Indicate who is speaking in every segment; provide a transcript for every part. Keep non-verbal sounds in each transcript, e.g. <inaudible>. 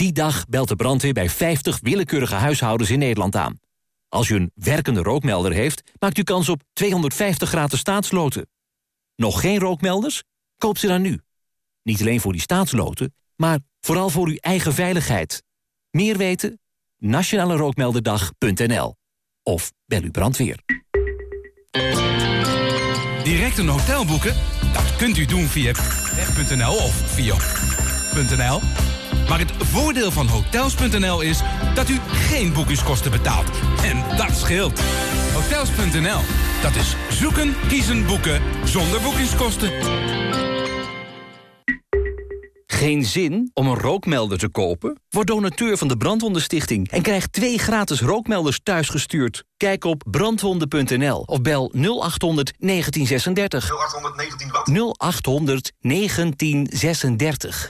Speaker 1: die dag belt de brandweer bij 50 willekeurige huishoudens in Nederland aan. Als u een werkende rookmelder heeft, maakt u kans op 250 gratis staatsloten. Nog geen rookmelders? Koop ze dan nu. Niet alleen voor die staatsloten, maar vooral voor uw eigen veiligheid. Meer weten? nationalerookmelderdag.nl Of bel uw brandweer.
Speaker 2: Direct een hotel boeken? Dat kunt u doen via weg.nl of via.nl. Maar het voordeel van Hotels.nl is dat u geen boekingskosten betaalt. En dat scheelt. Hotels.nl. Dat is zoeken, kiezen, boeken zonder boekingskosten.
Speaker 1: Geen zin om een rookmelder te kopen? Word donateur van de Brandwondenstichting en krijg twee gratis rookmelders thuisgestuurd. Kijk op brandwonden.nl of bel 0800 1936.
Speaker 3: 0800 19 wat?
Speaker 1: 0800 1936.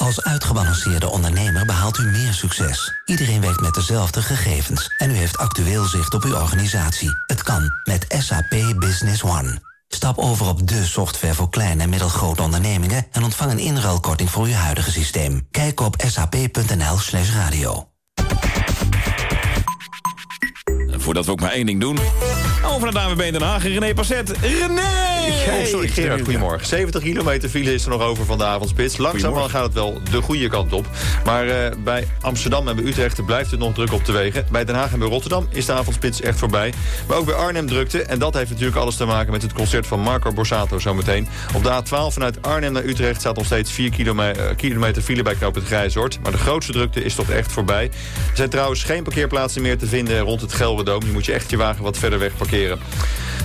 Speaker 4: Als uitgebalanceerde ondernemer behaalt u meer succes. Iedereen werkt met dezelfde gegevens en u heeft actueel zicht op uw organisatie. Het kan met SAP Business One. Stap over op de software voor kleine en middelgrote ondernemingen... en ontvang een inruilkorting voor uw huidige systeem. Kijk op sap.nl slash radio.
Speaker 5: Voordat we ook maar één ding doen. Over naar de AWB Den Haag. René Passet. René!
Speaker 6: Hey, sorry, Gerard, goedemorgen. 70 kilometer file is er nog over van de avondspits. Langzaam gaat het wel de goede kant op. Maar uh, bij Amsterdam en bij Utrecht blijft het nog druk op de wegen. Bij Den Haag en bij Rotterdam is de avondspits echt voorbij. Maar ook bij Arnhem drukte. En dat heeft natuurlijk alles te maken met het concert van Marco Borsato zometeen. Op de A12 vanuit Arnhem naar Utrecht staat nog steeds 4 kilometer, kilometer file bij knoop het Grijzoord. Maar de grootste drukte is toch echt voorbij. Er zijn trouwens geen parkeerplaatsen meer te vinden rond het Gelderdoom. Je moet je echt je wagen wat verder weg parkeren.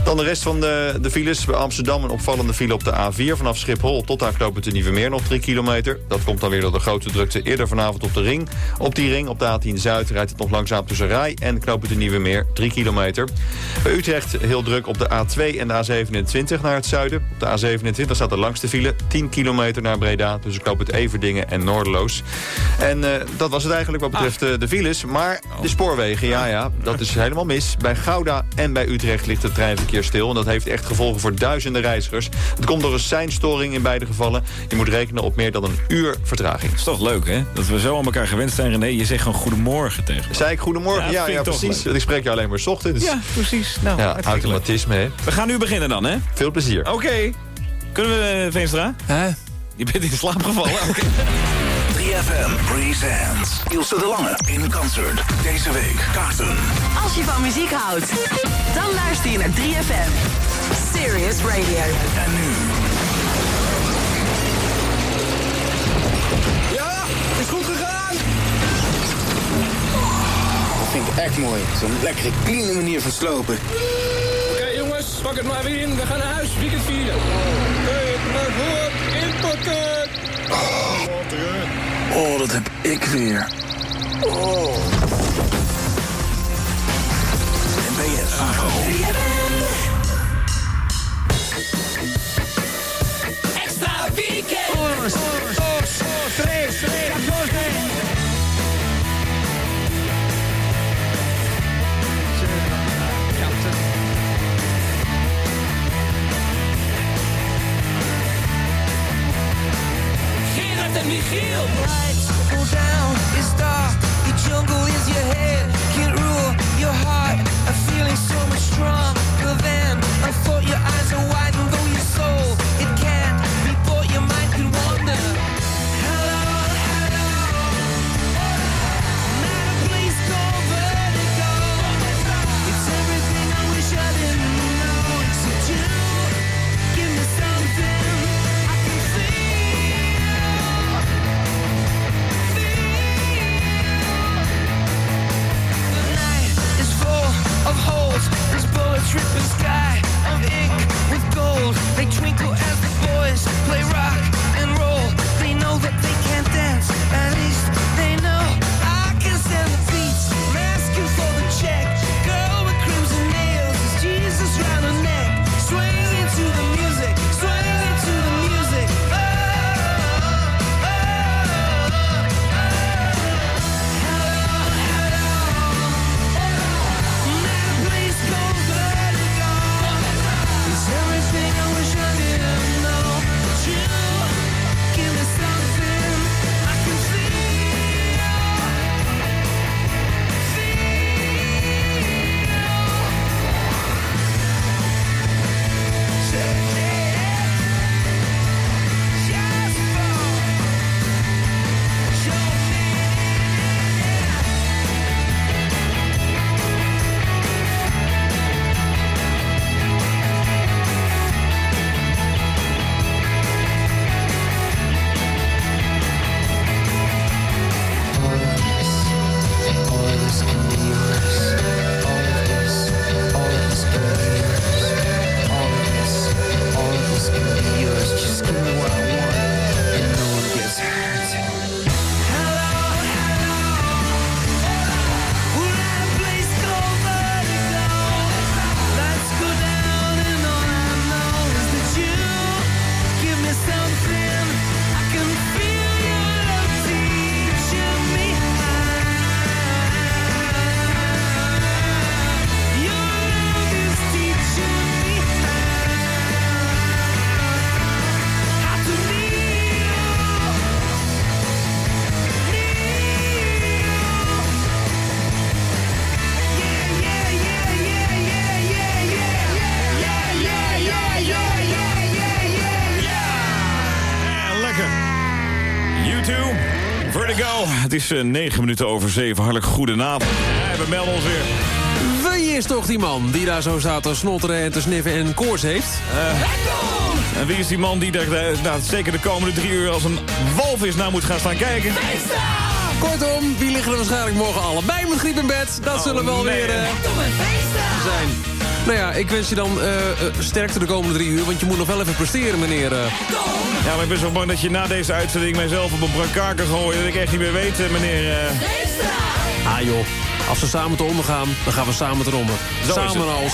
Speaker 6: Dan de rest van de, de files. Bij Amsterdam een opvallende file op de A4. Vanaf Schiphol tot aan knopen de Nieuwe Meer nog 3 kilometer. Dat komt dan weer door de grote drukte eerder vanavond op de ring. Op die ring, op de A10 Zuid, rijdt het nog langzaam tussen Rij en knopen de Nieuwe Meer. 3 kilometer. Bij Utrecht heel druk op de A2 en de A27 naar het zuiden. Op de A27 staat de langste file. 10 kilometer naar Breda tussen het Everdingen en Noorderloos. En uh, dat was het eigenlijk wat betreft uh, de files. Maar de spoorwegen, ja ja, dat is helemaal mis. Bij Gouda en bij Utrecht ligt het treinverkeer stil. En dat heeft echt gevolgen voor duizenden reizigers. Het komt door een seinstoring in beide gevallen. Je moet rekenen op meer dan een uur vertraging.
Speaker 5: Het is toch leuk, hè? Dat we zo aan elkaar gewend zijn, René. Je zegt gewoon goedemorgen tegen me.
Speaker 6: Zei ik goedemorgen? Ja, ja, ja precies. Ik spreek je alleen maar s ochtends.
Speaker 5: Ja, precies. Nou,
Speaker 6: ja, automatisme, hè?
Speaker 5: We gaan nu beginnen dan, hè?
Speaker 6: Veel plezier.
Speaker 5: Oké. Okay. Kunnen we, Veenstra?
Speaker 7: Hè?
Speaker 5: Je bent in slaap gevallen. <laughs> Okay.
Speaker 8: 3FM presents Ilse de Lange in concert. Deze week kaarten.
Speaker 9: Als je van muziek houdt, dan luister je naar 3FM. Serious Radio.
Speaker 8: En nu...
Speaker 7: Ja, is goed gegaan! Dat vind ik echt mooi. Zo'n lekkere, clean manier van slopen.
Speaker 10: Oké okay, jongens, pak het maar weer in. We gaan naar huis, weekend vieren. Kijk maar goed, inpakken!
Speaker 8: Oh, dat heb ik weer. Oh. NPS.
Speaker 9: Extra weekend!
Speaker 11: Is
Speaker 5: uh, 9 minuten over 7. Hartelijk goedenavond. Ja, we melden ons weer.
Speaker 3: Wie is toch die man die daar zo staat te snotteren en te sniffen en koorts heeft?
Speaker 5: Uh, en wie is die man die uh, nou, zeker de komende drie uur als een walvis naar moet gaan staan kijken?
Speaker 3: Kortom, wie liggen er waarschijnlijk morgen allebei met griep in bed? Dat
Speaker 5: Oh,
Speaker 3: zullen wel
Speaker 5: nee.
Speaker 3: weer uh, zijn. Nou ja, ik wens je dan uh, sterkte de komende drie uur, want je moet nog wel even presteren, meneer. Uh.
Speaker 5: Ja, maar ik ben zo bang dat je na deze uitzending mijzelf op een brancard kan gooien... dat ik echt niet meer weet, uh, meneer...
Speaker 3: Ah joh, als we samen te onder gaan, dan gaan we samen te
Speaker 5: is
Speaker 3: samen als...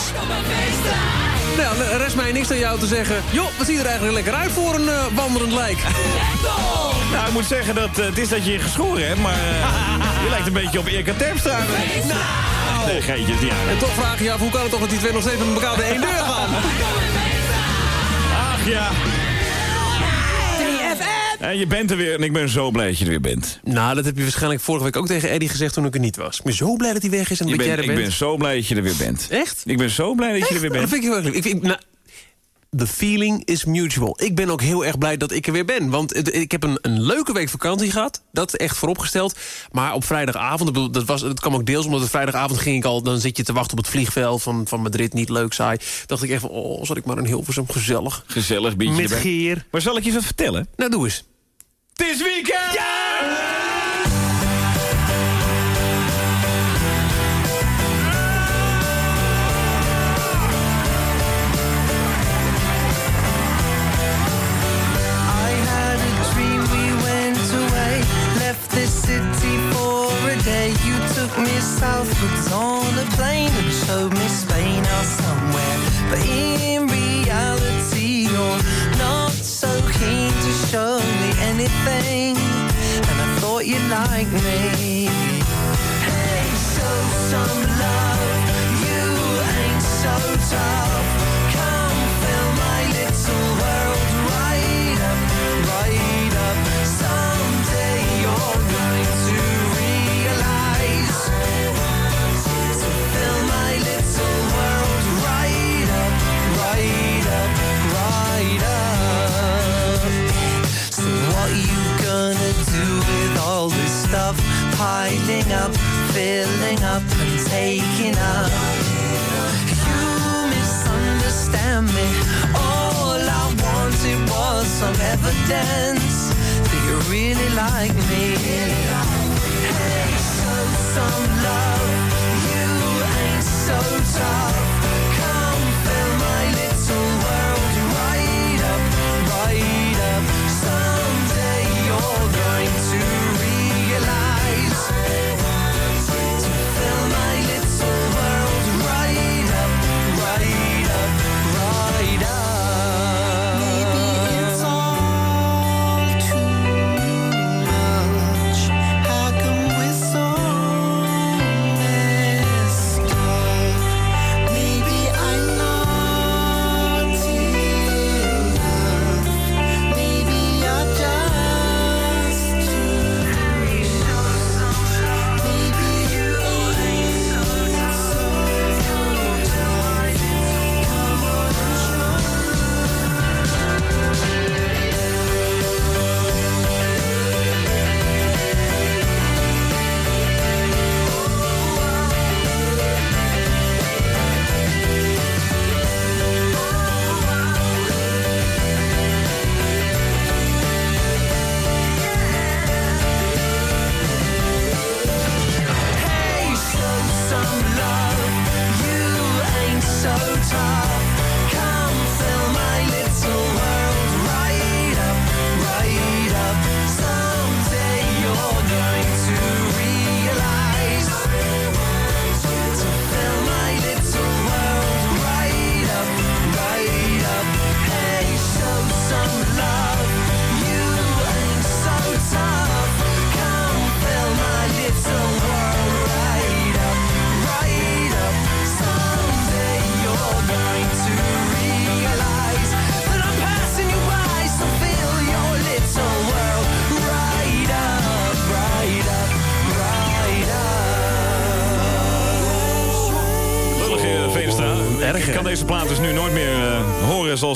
Speaker 3: Nou, ja, rest mij niks aan jou te zeggen. Joh, wat ziet er eigenlijk lekker uit voor een uh, wandelend lijk.
Speaker 5: Nou, ik moet zeggen dat uh, het is dat je je geschoren hebt, maar uh, je lijkt een beetje op Erika Terpstra.
Speaker 3: Nou.
Speaker 5: Nee, geitjes, niet aan.
Speaker 3: En toch vraag je je af, hoe kan het toch dat die twee nog steeds met elkaar de één deur gaan?
Speaker 5: Ach ja. En je bent er weer en ik ben zo blij dat je er weer bent.
Speaker 3: Nou, dat heb je waarschijnlijk vorige week ook tegen Eddie gezegd toen ik er niet was. Ik ben zo blij dat hij weg is en
Speaker 5: Je
Speaker 3: dat
Speaker 5: bent-
Speaker 3: jij er
Speaker 5: ik
Speaker 3: bent.
Speaker 5: ben zo blij dat je er weer bent.
Speaker 3: Echt?
Speaker 5: Ik ben zo blij dat je er weer
Speaker 3: Dat
Speaker 5: bent.
Speaker 3: vind ik heel erg lief. Ik vind, nou, the feeling is mutual. Ik ben ook heel erg blij dat ik er weer ben. Want ik heb een, een leuke week vakantie gehad. Dat echt vooropgesteld. Maar op vrijdagavond, ik dat, was, dat kwam ook deels omdat het vrijdagavond ging ik al... dan zit je te wachten op het vliegveld van, van Madrid, niet leuk, saai. dacht ik echt van, oh, zat ik maar in Hilversum, gezellig.
Speaker 5: Gezellig, beetje
Speaker 3: Met
Speaker 5: erbij.
Speaker 3: geer.
Speaker 5: Maar zal ik je wat vertellen?
Speaker 3: Nou, doe eens.
Speaker 5: Het is weekend!
Speaker 9: I had a dream we went away, left the city for a day. You took me southwards on a plane and showed me Spain or somewhere. But in reality, you're not so keen to show anything. And I thought you liked me. Hey, show some love. You ain't so tough.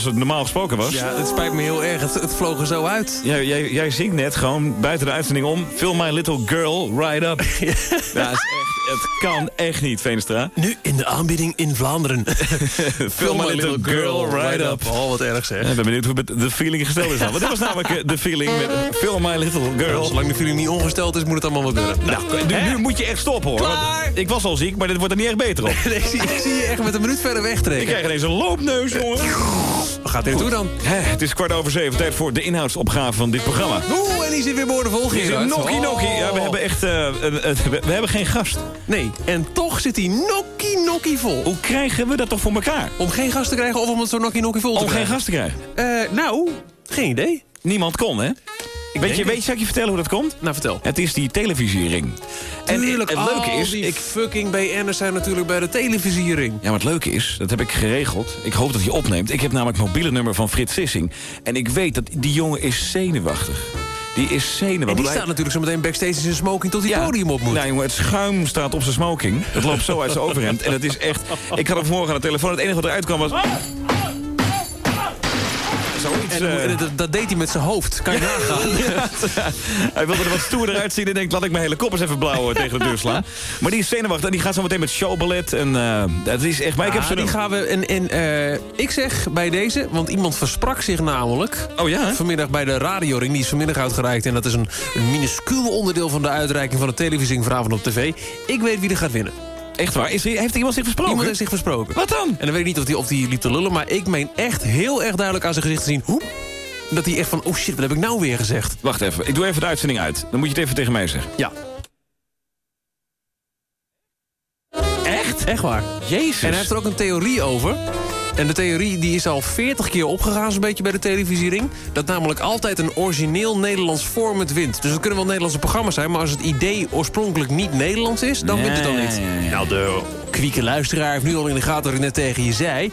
Speaker 5: Het normaal gesproken was.
Speaker 3: Ja, het spijt me heel erg. Het, het vloog er zo uit.
Speaker 5: Jij, jij, jij zingt net gewoon buiten de uitzending om... Fill my little girl right up. <laughs> ja, het, is echt, het kan echt niet, Veenstra.
Speaker 3: Nu in de aanbieding in Vlaanderen. <laughs>
Speaker 5: Fill my little girl right up.
Speaker 3: Oh, wat erg zeg.
Speaker 5: Ik ben benieuwd hoe de feeling gesteld is dan. Want dit was namelijk eh, de feeling met eh, Fill my little girl.
Speaker 3: Zolang de feeling niet ongesteld is, moet het allemaal wel deuren.
Speaker 5: Nou, nu, nu moet je echt stoppen hoor.
Speaker 3: Klaar.
Speaker 5: Ik was al ziek, maar dit wordt er niet echt beter op. <laughs>
Speaker 3: Nee, ik, zie, ik zie je echt met een minuut verder
Speaker 5: Ik
Speaker 3: wegtrekken.
Speaker 5: krijg ineens een loopneus, jongen.
Speaker 3: Gaat dit naartoe dan?
Speaker 5: Hè, het is kwart over zeven. Tijd voor de inhoudsopgave van dit programma.
Speaker 3: Oeh, en die zit weer boordevol, Gerard.
Speaker 5: Nokkie Nokkie. Ja, we
Speaker 3: Oh.
Speaker 5: hebben echt... eh, een- een- we we hebben geen gast.
Speaker 3: Nee, en toch zit hij nokkie nokkie vol.
Speaker 5: Hoe krijgen we dat toch voor elkaar?
Speaker 3: Om geen gast te krijgen of om het zo nokkie nokkie vol te
Speaker 5: Om geen
Speaker 3: krijgen?
Speaker 5: gast te krijgen.
Speaker 3: Eh, nou, geen idee.
Speaker 5: Niemand kon, hè? Weet je, weet je, zal ik je vertellen hoe dat komt?
Speaker 3: Nou, vertel.
Speaker 5: Het is die televisiering. En het leuke is...
Speaker 3: die
Speaker 5: Ik,
Speaker 3: fucking BN'ers zijn natuurlijk bij de televisiering.
Speaker 5: ja, maar het leuke is, dat heb ik geregeld. Ik hoop dat hij opneemt. Ik heb namelijk het mobiele nummer van Frits Sissing. En ik weet dat die jongen is zenuwachtig. Die is zenuwachtig.
Speaker 3: En die staat natuurlijk zo meteen backstage in zijn smoking tot hij podium op moet.
Speaker 5: Nou jongen, het schuim staat op zijn smoking. Het loopt zo uit zijn overhemd. En het is echt... Ik had hem vanmorgen aan de telefoon. Het enige wat eruit kwam was...
Speaker 3: En,
Speaker 5: eh,
Speaker 3: en dat, dat deed hij met zijn hoofd. Kan je <laughs> nagaan.
Speaker 5: Hij wilde er wat stoerder uitzien en denkt, laat ik mijn hele kop eens even blauw eh, <laughs> tegen de deur slaan. Maar die is zenuwachtig en die gaat zo meteen met showballet. En eh dat is echt... Maar ik heb ze
Speaker 3: die gaan we. En, en eh, ik zeg bij deze, want iemand versprak zich namelijk.
Speaker 5: Oh ja?
Speaker 3: Vanmiddag bij de radioring. Die is vanmiddag uitgereikt. En dat is een, een minuscuul onderdeel van de uitreiking van de televisiering vanavond op tv. Ik weet wie er gaat winnen.
Speaker 5: Echt waar? Is er, heeft iemand zich versproken?
Speaker 3: Iemand heeft zich versproken.
Speaker 5: Wat dan?
Speaker 3: En dan weet ik niet of hij of die liep te lullen. Maar ik meen echt heel erg duidelijk aan zijn gezicht te zien. Hoe? Dat hij echt van, oh shit, wat heb ik nou weer gezegd?
Speaker 5: Wacht even, ik doe even de uitzending uit. Dan moet je het even tegen mij zeggen.
Speaker 3: Ja.
Speaker 5: Echt?
Speaker 3: Echt waar.
Speaker 5: Jezus.
Speaker 3: En hij heeft er ook een theorie over. En de theorie die is al 40 keer opgegaan, zo'n beetje bij de televisiering. Dat namelijk altijd een origineel Nederlands format wint. Dus het kunnen wel Nederlandse programma's zijn, maar als het idee oorspronkelijk niet Nederlands is, dan wint het dan
Speaker 5: ja,
Speaker 3: niet.
Speaker 5: ja, ja.
Speaker 3: Nou, de kwieke luisteraar heeft nu al in de gaten wat ik net tegen je zei.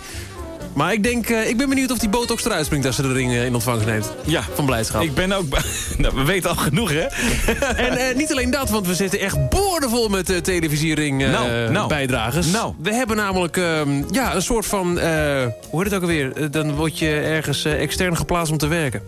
Speaker 3: Maar ik denk, eh, ik ben benieuwd of die botox eruit springt als ze de ring eh, in ontvangst neemt.
Speaker 5: Ja.
Speaker 3: Van blijdschap.
Speaker 5: Ik ben ook... <laughs> nou, we weten al genoeg, hè? <laughs>
Speaker 3: En eh, niet alleen dat, want we zitten echt boordevol met televisiering
Speaker 5: Nou, nou.
Speaker 3: bijdragers.
Speaker 5: Nou.
Speaker 3: We hebben namelijk ehm, ja, een soort van... hoe heet het ook alweer? Dan word je ergens extern geplaatst om te werken.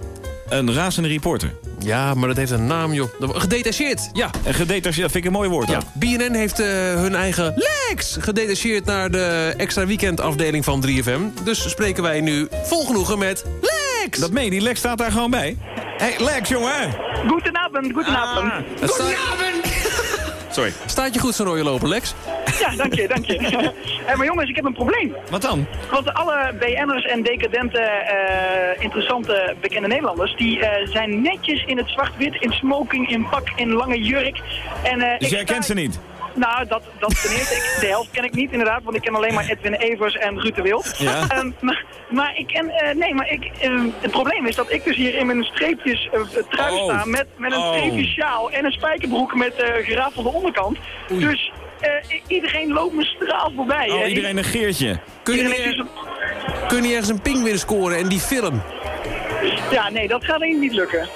Speaker 5: Een razende reporter.
Speaker 3: Ja, maar dat heeft een naam, joh. Gedetacheerd, ja.
Speaker 5: En gedetacheerd, dat vind ik een mooi woord.
Speaker 3: ja. BNN heeft eh, hun eigen Lex gedetacheerd naar de extra weekendafdeling van 3FM. Dus spreken wij nu vol genoegen met Lex!
Speaker 5: Dat meen je, die Lex staat daar gewoon bij. Hé, hey, Lex, jongen!
Speaker 12: Goedenavond, goedenavond.
Speaker 3: Het staat,
Speaker 5: Sorry.
Speaker 3: staat je goed zo'n rode lopen, Lex?
Speaker 12: Ja, dank je, dank je. <laughs> Eh, maar jongens, ik heb een probleem.
Speaker 5: Wat dan?
Speaker 12: Want alle BN'ers en decadente, eh, interessante, bekende Nederlanders... die eh, zijn netjes in het zwart-wit, in smoking, in pak, in lange jurk. En, eh,
Speaker 5: Dus
Speaker 12: ik
Speaker 5: jij
Speaker 12: sta-
Speaker 5: kent ze niet?
Speaker 12: Nou, dat, dat ten eerste. Ik, de helft ken ik niet inderdaad, want ik ken alleen maar Edwin Evers en Ruud de Wild.
Speaker 5: Ja.
Speaker 12: Ehm, maar, maar ik ken, eh, nee, maar ik, ehm, het probleem is dat ik dus hier in mijn streepjes eh, trui
Speaker 5: Oh.
Speaker 12: sta met, met een
Speaker 5: Oh.
Speaker 12: sjaal en een spijkerbroek met eh gerafelde onderkant. Dus iedereen loopt me straal voorbij.
Speaker 5: Oh, iedereen negeert je.
Speaker 3: Kun je, er- kun je ergens een pinguïn scoren en die film?
Speaker 12: Ja, nee, dat gaat denk ik niet lukken.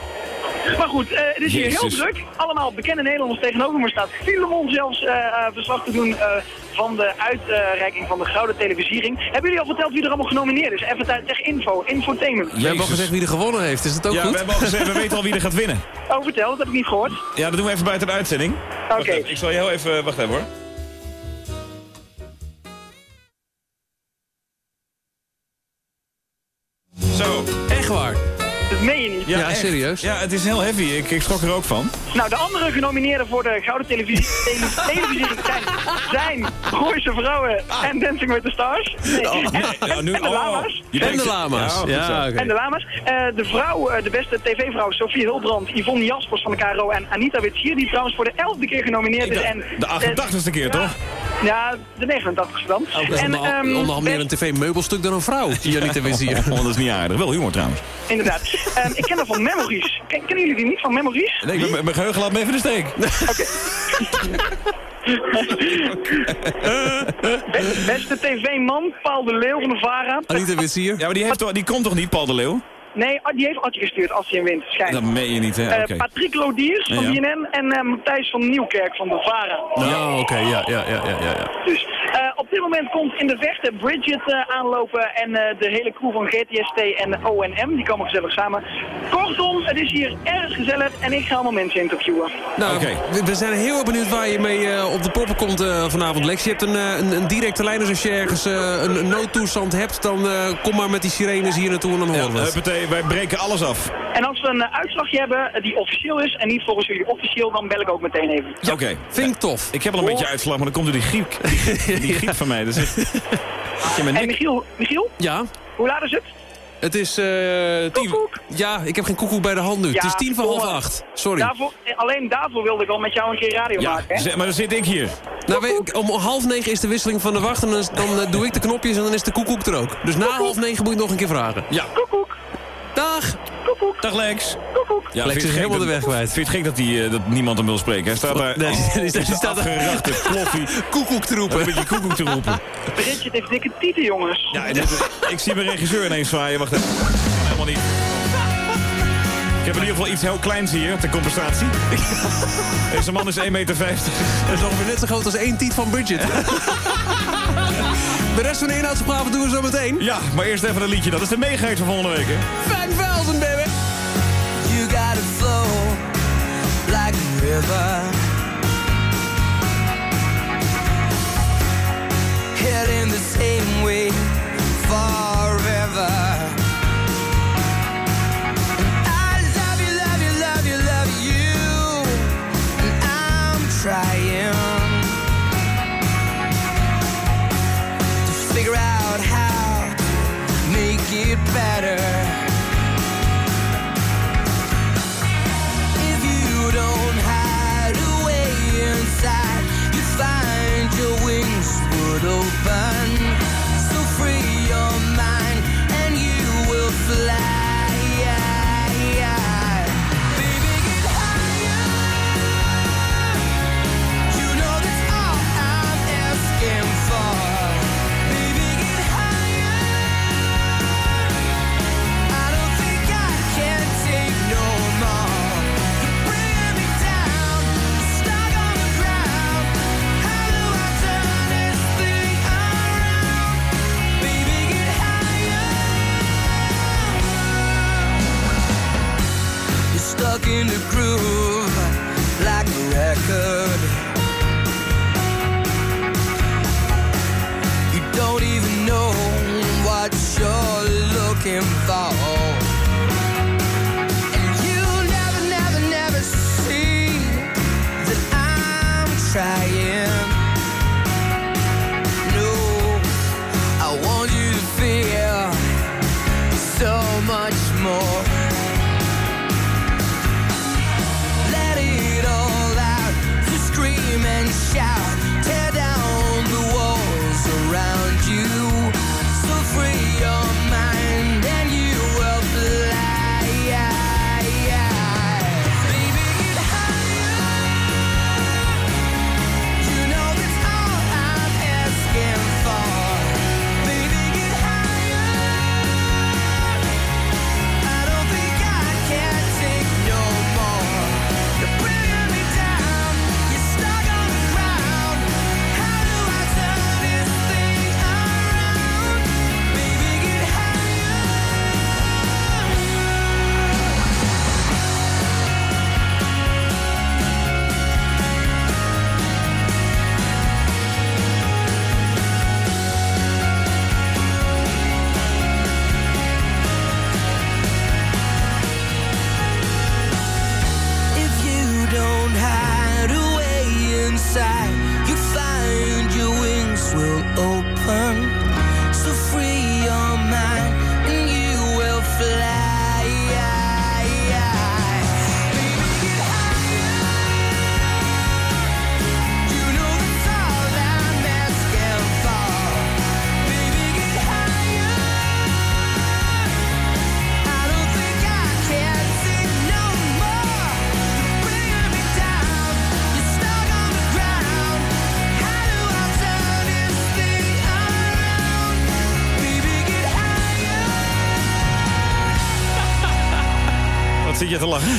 Speaker 12: Maar goed, eh, het is hier heel druk. Allemaal bekende Nederlanders tegenover me staat Filemon zelfs eh, eh, verslag te doen eh, van de uitreiking van de Gouden Televisiering. Hebben jullie al verteld wie er allemaal genomineerd is? Even ter info, infotainment.
Speaker 3: We hebben al gezegd wie er gewonnen heeft. Is dat ook
Speaker 5: Ja,
Speaker 3: goed?
Speaker 5: we hebben al gezegd, we weten al wie er gaat winnen.
Speaker 12: Oh, vertel, dat heb ik niet gehoord.
Speaker 5: Ja, dat doen we even buiten de uitzending.
Speaker 12: Oké.
Speaker 5: Ik zal je heel even... Wacht even hoor. Zo.
Speaker 3: Ja, serieus?
Speaker 5: Ja, het is heel heavy. Ik, ik schrok er ook van.
Speaker 12: Nou, de andere genomineerden voor de Gouden Televisie, <laughs> tele- Televisiering zijn, zijn Gooise Vrouwen en Dancing with the Stars. Nee, en,
Speaker 5: Ja,
Speaker 12: en-
Speaker 5: nu-
Speaker 12: en de
Speaker 5: oh.
Speaker 12: Lama's.
Speaker 5: Je
Speaker 3: En
Speaker 5: denkt-
Speaker 3: de lama's.
Speaker 5: Ja.
Speaker 12: En de Lama's. Eh, de vrouw, eh, de beste tv-vrouw, Sofie Hulbrand, Yvonne Jaspers van de KRO en Anita Witsier, die trouwens voor de elfde keer genomineerd is. En,
Speaker 5: De 88ste keer, toch?
Speaker 12: Ja, de 89ste dan. En,
Speaker 3: onder,
Speaker 12: ehm,
Speaker 3: onder meer
Speaker 12: best-
Speaker 3: een tv-meubelstuk dan een vrouw. Janita Wissier. <laughs>
Speaker 5: Oh, dat is niet aardig. Wel humor trouwens.
Speaker 12: Inderdaad. Ehm, ik ken haar van Memories. Ken, kennen jullie die niet van Memories?
Speaker 5: Nee, ik ben- mijn geheugen laat me even in de steek. <laughs>
Speaker 12: Be- beste tv-man, Paul de Leeuw van de VARA.
Speaker 3: Anita Wissier.
Speaker 5: Ja, maar die, heeft toch, die komt toch niet, Paul de Leeuw?
Speaker 12: Nee, oh, die heeft Adje gestuurd als hij hem wint,
Speaker 5: Dat
Speaker 12: schijnt.
Speaker 5: meen je niet, hè?
Speaker 12: Eh,
Speaker 5: Oké.
Speaker 12: Patrick Lodiers van
Speaker 5: Ja.
Speaker 12: BNN en eh, Matthijs van Nieuwkerk van de VARA.
Speaker 3: Oh, oké. Ja, ja, ja, ja, ja, ja.
Speaker 12: Dus, Eh, op dit moment komt in de vechten Bridget eh, aanlopen en eh, de hele crew van GTST en ONM. Die komen gezellig samen. Kortom, het is hier erg gezellig en ik ga allemaal mensen interviewen.
Speaker 3: Nou, we, we zijn heel erg benieuwd waar je mee eh, op de proppen komt eh, vanavond, Lex. Je hebt een, eh, een, een directe lijn, dus als je ergens een, een noodtoestand hebt... dan eh, kom maar met die sirenes hier naartoe en dan horen we het.
Speaker 5: Wij breken alles af.
Speaker 12: En als we een eh, uitslagje hebben eh, die officieel is en niet volgens jullie officieel, dan bel ik ook meteen even.
Speaker 5: Oké.
Speaker 3: Vind ik tof.
Speaker 5: Ik heb al een beetje uitslag, maar dan komt er die griep, die, griep <laughs> van mij. Echt... Je bent
Speaker 12: En Michiel, Michiel,
Speaker 3: Ja?
Speaker 12: hoe laat is het?
Speaker 3: Het is... eh tien... Ja, ik heb geen koekoek bij de hand nu.
Speaker 12: Ja,
Speaker 3: het is tien voor half acht. Sorry.
Speaker 12: Daarvoor, eh, alleen daarvoor wilde ik al met jou een keer radio
Speaker 5: Ja,
Speaker 12: maken. Hè?
Speaker 5: zeg- maar dan zit ik hier.
Speaker 3: Nou, weet- om half negen is de wisseling van de wacht en dan, eh, doe ik de knopjes en dan is de koekoek er ook. Dus na half negen moet je nog een keer vragen.
Speaker 5: Ja.
Speaker 12: Koekoek.
Speaker 3: Dag.
Speaker 12: Koekoek.
Speaker 5: Dag Lex.
Speaker 12: Koekoek.
Speaker 5: Ja,
Speaker 3: Lex is helemaal de weg kwijt.
Speaker 5: Vind je het gek dat, die, eh, dat niemand hem wil spreken? Hij staat daar
Speaker 3: Nee,
Speaker 5: als- <laughs>
Speaker 3: die- die- die
Speaker 5: als
Speaker 3: staat
Speaker 5: afgerachte kloffie.
Speaker 3: Koekoek te roepen.
Speaker 5: Een beetje koekoek te roepen.
Speaker 12: Bridget heeft dikke tieten, jongens.
Speaker 5: Ja, ik zie mijn regisseur ineens zwaaien. Wacht even. Helemaal niet. Ik heb in ieder geval iets heel kleins hier, ter compensatie. <laughs> Deze man is 1,50 meter.
Speaker 3: Dat is ongeveer net zo groot als één tiet van budget. <laughs> de rest van de inhoudsopgave doen we zo meteen.
Speaker 5: Ja, maar eerst even een liedje. Dat is de mega van volgende week, hè?
Speaker 3: 5000, baby.
Speaker 11: You gotta flow like a river. Heading the same way forever. Find your wings would open. Stuck in the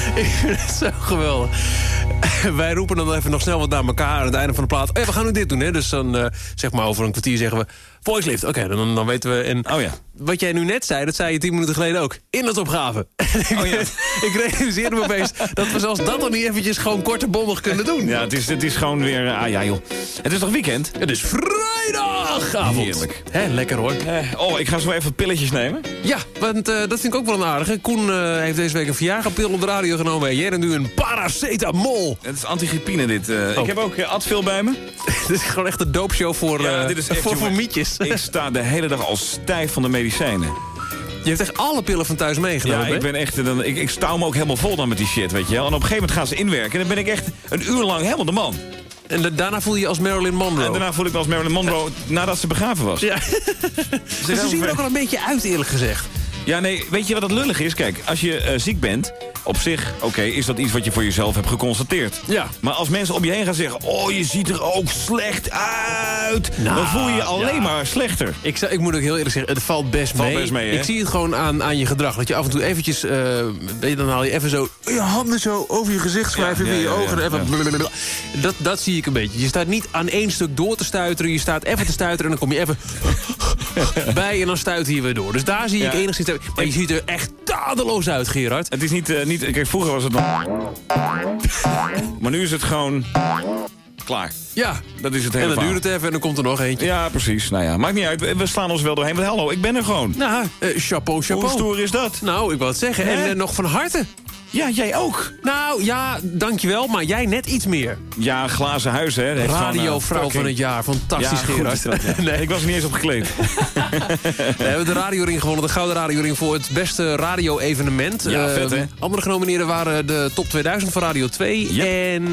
Speaker 11: <laughs>
Speaker 3: Ik vind het zo geweldig. <laughs> Wij roepen dan even nog snel wat naar elkaar aan het einde van de plaat. Oh ja, we gaan nu dit doen, hè. Dus dan, eh, zeg maar, over een kwartier zeggen we... Voice lift, oké, dan, dan weten we... En
Speaker 5: Oh ja.
Speaker 3: wat jij nu net zei, dat zei je tien minuten geleden ook. Inhoudsopgave. <laughs>
Speaker 5: Oh ja.
Speaker 3: ik realiseerde me opeens dat we zelfs dat dan niet eventjes gewoon kort en bondig kunnen doen.
Speaker 5: Ja, het is, het is gewoon weer... eh, Ah ja, joh. Het is toch weekend?
Speaker 3: Het is vrijdagavond.
Speaker 5: Heerlijk.
Speaker 3: Hè, lekker hoor.
Speaker 5: Eh, oh, ik ga zo even pilletjes nemen.
Speaker 3: Ja, want eh, dat vind ik ook wel een aardige. Koen eh, heeft deze week een Viagra-pil op de radio genomen. En jij hebt nu een paracetamol.
Speaker 5: Het is antigripine dit. eh.
Speaker 3: Oh.
Speaker 5: Ik heb ook uh, Advil bij me. <laughs>
Speaker 3: dit is gewoon echt een doopshow voor,
Speaker 5: Ja,
Speaker 3: eh,
Speaker 5: dit is <laughs> echt,
Speaker 3: voor, voor mietjes.
Speaker 5: Ik sta de hele dag al stijf van de medicijnen.
Speaker 3: Je hebt echt alle pillen van thuis meegenomen,
Speaker 5: Ja, ik ben echt... eh, Dan, ik, ik stouw me ook helemaal vol dan met die shit, weet je wel. En op een gegeven moment gaan ze inwerken. En dan ben ik echt een uur lang helemaal de man.
Speaker 3: En da- daarna voel je je als Marilyn Monroe.
Speaker 5: En daarna voel ik me als Marilyn Monroe nadat ze begraven was.
Speaker 3: Ja.
Speaker 5: Ze <laughs>
Speaker 3: Ze zien er ook wel een beetje uit, eerlijk gezegd.
Speaker 5: Ja, nee, weet je wat het lullig is? Kijk, als je eh, ziek bent, op zich, oké, is dat iets wat je voor jezelf hebt geconstateerd.
Speaker 3: Ja.
Speaker 5: Maar als mensen om je heen gaan zeggen, oh, je ziet er ook slecht uit,
Speaker 3: Nou,
Speaker 5: dan voel je je alleen
Speaker 3: ja.
Speaker 5: maar slechter.
Speaker 3: Ik, zou- ik moet ook heel eerlijk zeggen, het valt best
Speaker 5: Valt
Speaker 3: mee.
Speaker 5: best mee,
Speaker 3: ik zie het gewoon aan, aan je gedrag. Dat je af en toe eventjes, eh, dan haal je even zo je handen zo over je gezicht schrijven,
Speaker 5: Ja, ja,
Speaker 3: je ogen even. blablabla. Dat, dat zie ik een beetje. Je staat niet aan één stuk door te stuiteren. Je staat even te stuiteren en dan kom je even <laughs> bij en dan stuit je weer door. Dus daar zie ik Maar je ziet er echt tadeloos uit, Gerard.
Speaker 5: Het is niet, eh, niet kijk, vroeger was het dan... <laughs> Maar nu is het gewoon klaar.
Speaker 3: Ja,
Speaker 5: Dat is het
Speaker 3: en
Speaker 5: hele
Speaker 3: dan
Speaker 5: verhaal.
Speaker 3: duurt het even en dan komt er nog eentje.
Speaker 5: Ja, precies. Nou ja, maakt niet uit. We slaan ons wel doorheen. Want hallo, ik ben er gewoon.
Speaker 3: Nou, eh, chapeau, chapeau.
Speaker 5: Hoe stoer is dat?
Speaker 3: Nou, ik wil het zeggen.
Speaker 5: Hè?
Speaker 3: En eh, nog van harte.
Speaker 5: Ja, jij ook.
Speaker 3: Nou, ja, dankjewel, maar jij net iets meer.
Speaker 5: Ja, glazen huis, hè. Gewoon, eh,
Speaker 3: Radiovrouw van het jaar. Fantastisch,
Speaker 5: Ja, goed
Speaker 3: Gerard.
Speaker 5: is dat, ja. <laughs>
Speaker 3: nee,
Speaker 5: Ik was er niet eens op gekleed. <laughs>
Speaker 3: we hebben de radioring gewonnen. De Gouden Radioring voor het beste radio-evenement.
Speaker 5: Ja, vet, hè?
Speaker 3: Andere genomineerden waren de top 2000 van Radio 2.
Speaker 5: Ja.
Speaker 3: En...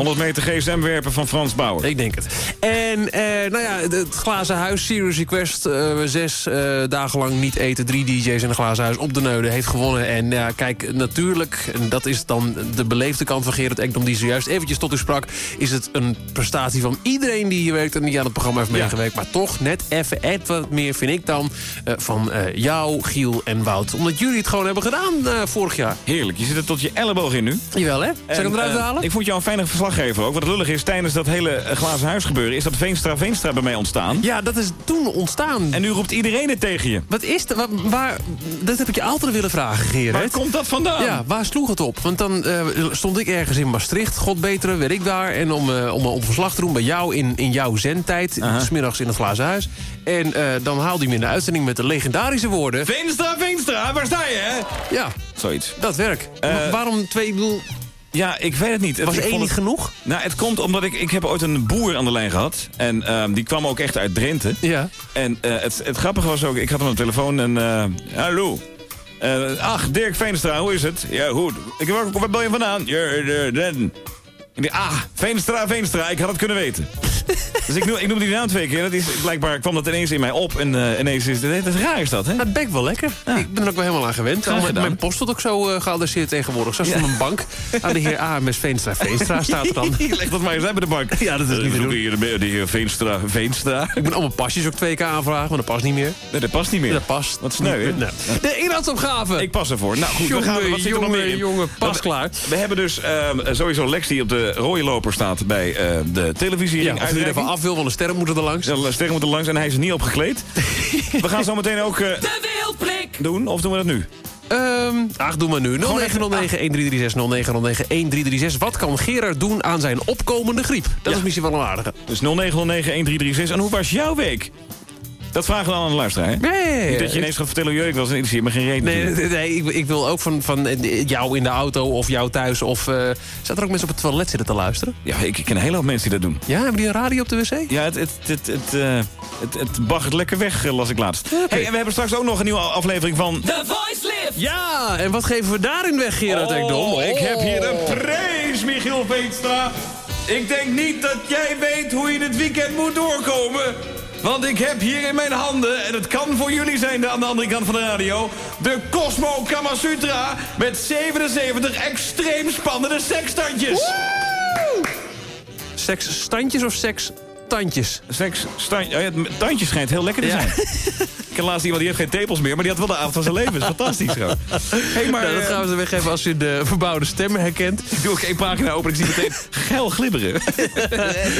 Speaker 5: 100 meter gsm werpen van Frans Bauer.
Speaker 3: Ik denk het. En eh, nou ja, het- Glazen Huis, Serious Request. eh, zes eh, dagen lang niet eten. Drie DJ's in het Glazen Huis op de Neude heeft gewonnen. En ja, kijk, natuurlijk, en dat is dan de beleefde kant van Gerard Ekdom... die zojuist eventjes tot u sprak... is het een prestatie van iedereen die hier werkt... en die aan het programma heeft
Speaker 5: Ja.
Speaker 3: meegewerkt. Maar toch net even wat meer, vind ik dan... van jou, Giel en Wout. Omdat jullie het gewoon hebben gedaan vorig jaar.
Speaker 5: Heerlijk. Je zit er tot je elleboog in nu.
Speaker 3: Jawel, hè? Zal ik hem eruit halen?
Speaker 5: Ik vond jou een fijne verslaggever ook. Wat lullig is, tijdens dat hele eh, glazen huis gebeuren... is dat Veenstra Veenstra bij mij ontstaan.
Speaker 3: Ja, dat is toen ontstaan.
Speaker 5: En nu roept iedereen het tegen je.
Speaker 3: Wat is dat? Waar, dat heb ik je altijd willen vragen, Gerard.
Speaker 5: Waar komt dat vandaan?
Speaker 3: Ja, waar sloeg het op? Want dan eh, stond ik ergens in Maastricht, god betere, werd ik daar. En om, eh, om, om verslag te doen bij jou in, in jouw zendtijd,
Speaker 5: Aha.
Speaker 3: smiddags in het glazen huis. En dan haalde hij me in de uitzending met de legendarische woorden...
Speaker 5: Veenstra Veenstra, waar sta je, hè?
Speaker 3: Ja,
Speaker 5: Zoiets.
Speaker 3: dat werk. Waarom twee... ik bedoel,
Speaker 5: Ja, ik weet het niet. Het-
Speaker 3: Was
Speaker 5: ik
Speaker 3: één niet
Speaker 5: het-
Speaker 3: genoeg?
Speaker 5: Nou, het komt omdat ik... Ik heb ooit een boer aan de lijn gehad. En ehm, die kwam ook echt uit Drenthe.
Speaker 3: Ja.
Speaker 5: En eh, het, het grappige was ook... Ik had hem aan de telefoon en... eh, hallo. Eh, ach, Dirk Veenstra, hoe is het? Ja, goed. Ik, waar, waar ben je vandaan? Ja, dacht, ah, Veenstra, Veenstra, ik had het kunnen weten. Dus ik, noem, ik noemde die naam twee keer. Dat is, blijkbaar kwam dat ineens in mij op. En eh, ineens is het... Dat is raar is dat, hè?
Speaker 3: Dat bekt wel lekker. Ik ben er ook wel helemaal aan gewend. Al mijn, post wordt ook zo eh, geadresseerd tegenwoordig. Zoals van een bank aan de heer AMS Veenstra. Veenstra staat er dan. <laughs>
Speaker 5: Leg dat maar eens uit bij de bank.
Speaker 3: Ja, dat is niet te doen.
Speaker 5: Hier, de, de heer Veenstra, Veenstra.
Speaker 3: Ik moet allemaal pasjes ook twee keer aanvragen, maar dat past niet meer.
Speaker 5: Nee, dat past niet meer.
Speaker 3: Dat past.
Speaker 5: Wat sneu, hè?
Speaker 3: Nou, De inhoudsopgave.
Speaker 5: Ik pas ervoor. Nou goed, we gaan,
Speaker 3: Jongen,
Speaker 5: wat zit er nog
Speaker 3: jongen,
Speaker 5: meer in?
Speaker 3: jongen, pas
Speaker 5: we,
Speaker 3: klaar.
Speaker 5: We hebben dus ehm, sowieso Lex die op de rode loper staat bij eh, de televisie.
Speaker 3: Ja, er even af wil, want de sterren moeten er langs.
Speaker 5: De sterren moeten langs en hij is er niet opgekleed. we gaan zo meteen ook eh,
Speaker 9: De Wildblik.
Speaker 5: doen, of doen we dat nu?
Speaker 3: Ehm, ach, doe maar nu. 0909-1336, 0909-1336. Wat kan Gerard doen aan zijn opkomende griep? Dat is misschien wel een aardige.
Speaker 5: Dus 0909-1336. En hoe was jouw week? Dat vragen we dan aan de luisteraar, hè?
Speaker 3: Nee,
Speaker 5: Niet dat je ineens gaat vertellen, joh, ik was een me geen reden.
Speaker 3: Nee, nee, nee, ik, ik wil ook van, van eh, jou in de auto of jou thuis. Of uh, er ook mensen op het toilet zitten te luisteren?
Speaker 5: Ja, ik, ik ken een hele hoop mensen die dat doen.
Speaker 3: Ja, hebben die een radio op de wc?
Speaker 5: Ja, het, het, het, het, uh, het, het baggert lekker weg, las ik laatst.
Speaker 3: Okay.
Speaker 5: Hey, en we hebben straks ook nog een nieuwe aflevering van...
Speaker 9: The Voice Lift!
Speaker 3: Ja, en wat geven we daarin weg, Gerard
Speaker 5: oh,
Speaker 3: Ekdom?
Speaker 5: Oh, ik heb hier een prijs, Michiel Veenstra. Ik denk niet dat jij weet hoe je dit weekend moet doorkomen. Want ik heb hier in mijn handen, en het kan voor jullie zijn aan de andere kant van de radio... de Cosmo Kamasutra met 77 extreem spannende seksstandjes.
Speaker 3: Seksstandjes of seks... tandjes.
Speaker 5: Seks, oh ja, het tandje schijnt heel lekker te
Speaker 3: Ja.
Speaker 5: zijn. <laughs> Ik ken laatst iemand die heeft geen tepels meer, maar die had wel de avond van zijn leven. Dat is fantastisch gewoon. Hey, maar,
Speaker 3: Nou, dat gaan we ze weggeven als je de verbouwde stemmen herkent.
Speaker 5: Ik doe ook één pagina open en ik zie meteen geil glibberen. <laughs>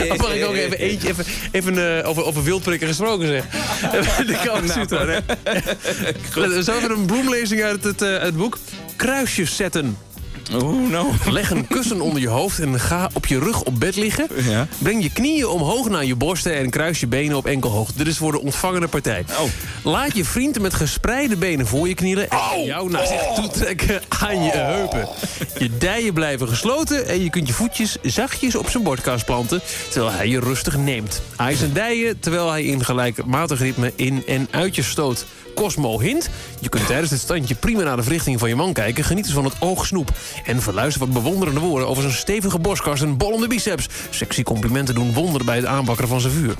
Speaker 3: Dan mag ik ook even eentje, even, even eh, over, over wildprikken gesproken zeg. <laughs> de Kama. Zo even een bloemlezing uit het, eh, uit het boek. Kruisjes zetten.
Speaker 5: Oeh, nou.
Speaker 3: Leg een kussen onder je hoofd en ga op je rug op bed liggen.
Speaker 5: Ja.
Speaker 3: Breng je knieën omhoog naar je borsten en kruis je benen op enkelhoogte. Dit is voor de ontvangende partij.
Speaker 5: Oh.
Speaker 3: Laat je vriend met gespreide benen voor je knielen en jou naar zich toetrekken aan je heupen. Je dijen blijven gesloten en je kunt je voetjes zachtjes op zijn bordkas planten... terwijl hij je rustig neemt. Hij zijn dijen terwijl hij in gelijkmatig ritme in- en uitjes stoot. Cosmo hint, je kunt tijdens dit standje prima naar de verrichting van je man kijken... genieten van het oogsnoep en verluister wat bewonderende woorden... over zijn stevige borstkas en bollende biceps. Sexy complimenten doen wonderen bij het aanbakken van zijn vuur.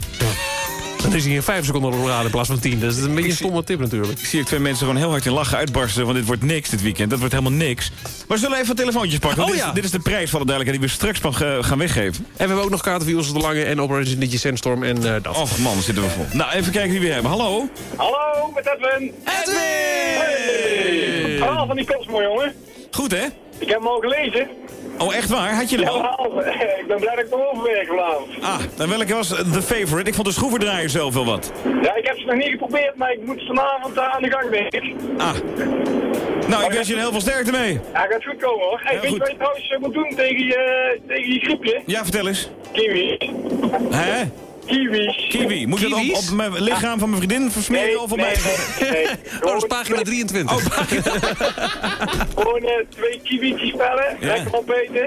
Speaker 3: Dan is hij in vijf seconden op raden in plaats van tien. Dat is een beetje een stomme tip natuurlijk.
Speaker 5: Ik zie ook twee mensen gewoon heel hard in lachen uitbarsten... want dit wordt niks dit weekend. Dat wordt helemaal niks. Maar we zullen even telefoontjes pakken. want
Speaker 3: Oh,
Speaker 5: dit, is,
Speaker 3: ja.
Speaker 5: dit is de prijs van de duidelijkheid die we straks van ge- gaan weggeven.
Speaker 3: En we hebben ook nog kaarten voor Ilse de Lange en Operation Digi Sandstorm en eh, dat.
Speaker 5: Och man, zitten we vol. Nou, even kijken wie we hebben. Hallo?
Speaker 10: Hallo, met Edwin. Edwin! Verhaal van die Cosmo, jongen.
Speaker 5: Goed, hè?
Speaker 10: Ik heb hem al gelezen.
Speaker 5: Oh, echt waar? Had je hem al? <laughs>
Speaker 10: Ik ben blij dat ik hem overweeg vanavond.
Speaker 5: Ah, en welke was de favorite? Ik vond de schroevendraaier zelf wel wat.
Speaker 10: Ja, ik heb ze nog niet geprobeerd, maar ik moet vanavond eh, aan de gang, denk ik.
Speaker 5: Ah. Nou, ik wens je er heel veel sterkte mee.
Speaker 10: Ja, gaat goed komen, hoor. Hey, weet je wat je trouwens eh, moet doen tegen je, tegen je griepje?
Speaker 5: Ja, vertel eens.
Speaker 10: Kiwi.
Speaker 5: Hè?
Speaker 10: Kiwis.
Speaker 5: Kiwi. Moet je dat op,
Speaker 3: Kiwis?
Speaker 5: op mijn lichaam van mijn vriendin versmeren
Speaker 10: Nee,
Speaker 5: of op
Speaker 10: nee,
Speaker 5: mij?
Speaker 10: nee, nee. <laughs>
Speaker 3: Oh, dat is pagina 23. <laughs>
Speaker 10: Gewoon eh, twee kiwietjes pellen,
Speaker 5: Ja.
Speaker 10: lekker opeten.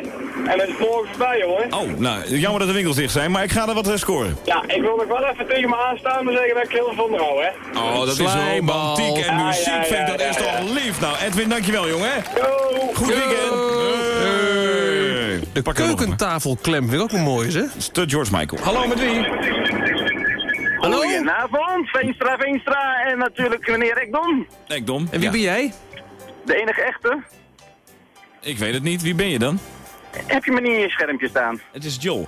Speaker 10: En dan is het morgen voorbij, jongen.
Speaker 5: Oh, nou, jammer dat de winkels dicht zijn, maar ik ga er wat eh, scoren.
Speaker 10: Ja, ik wil nog wel even tegen me aanstaan en zeggen dat ik heel veel van hou, hè.
Speaker 5: Oh, dat is
Speaker 3: Slijmbal.
Speaker 5: romantiek en
Speaker 10: Ja,
Speaker 5: muziek,
Speaker 10: ja,
Speaker 5: vind ik dat is toch lief. Nou, Edwin, dankjewel, jongen.
Speaker 10: Yo!
Speaker 5: Goed weekend.
Speaker 3: De
Speaker 5: een.
Speaker 3: keukentafelklem vind ik ook wel mooi, hè?
Speaker 5: Dat is te George Michael. Hallo, met wie?
Speaker 3: Hallo?
Speaker 13: Goedenavond, Veenstra, Veenstra en natuurlijk meneer Ekdom.
Speaker 5: Ik dom.
Speaker 3: En wie
Speaker 5: Ja.
Speaker 3: ben jij?
Speaker 13: De enige echte.
Speaker 5: Ik weet het niet. Wie ben je dan?
Speaker 13: Heb je me niet in je schermpje staan?
Speaker 5: Het is Joel.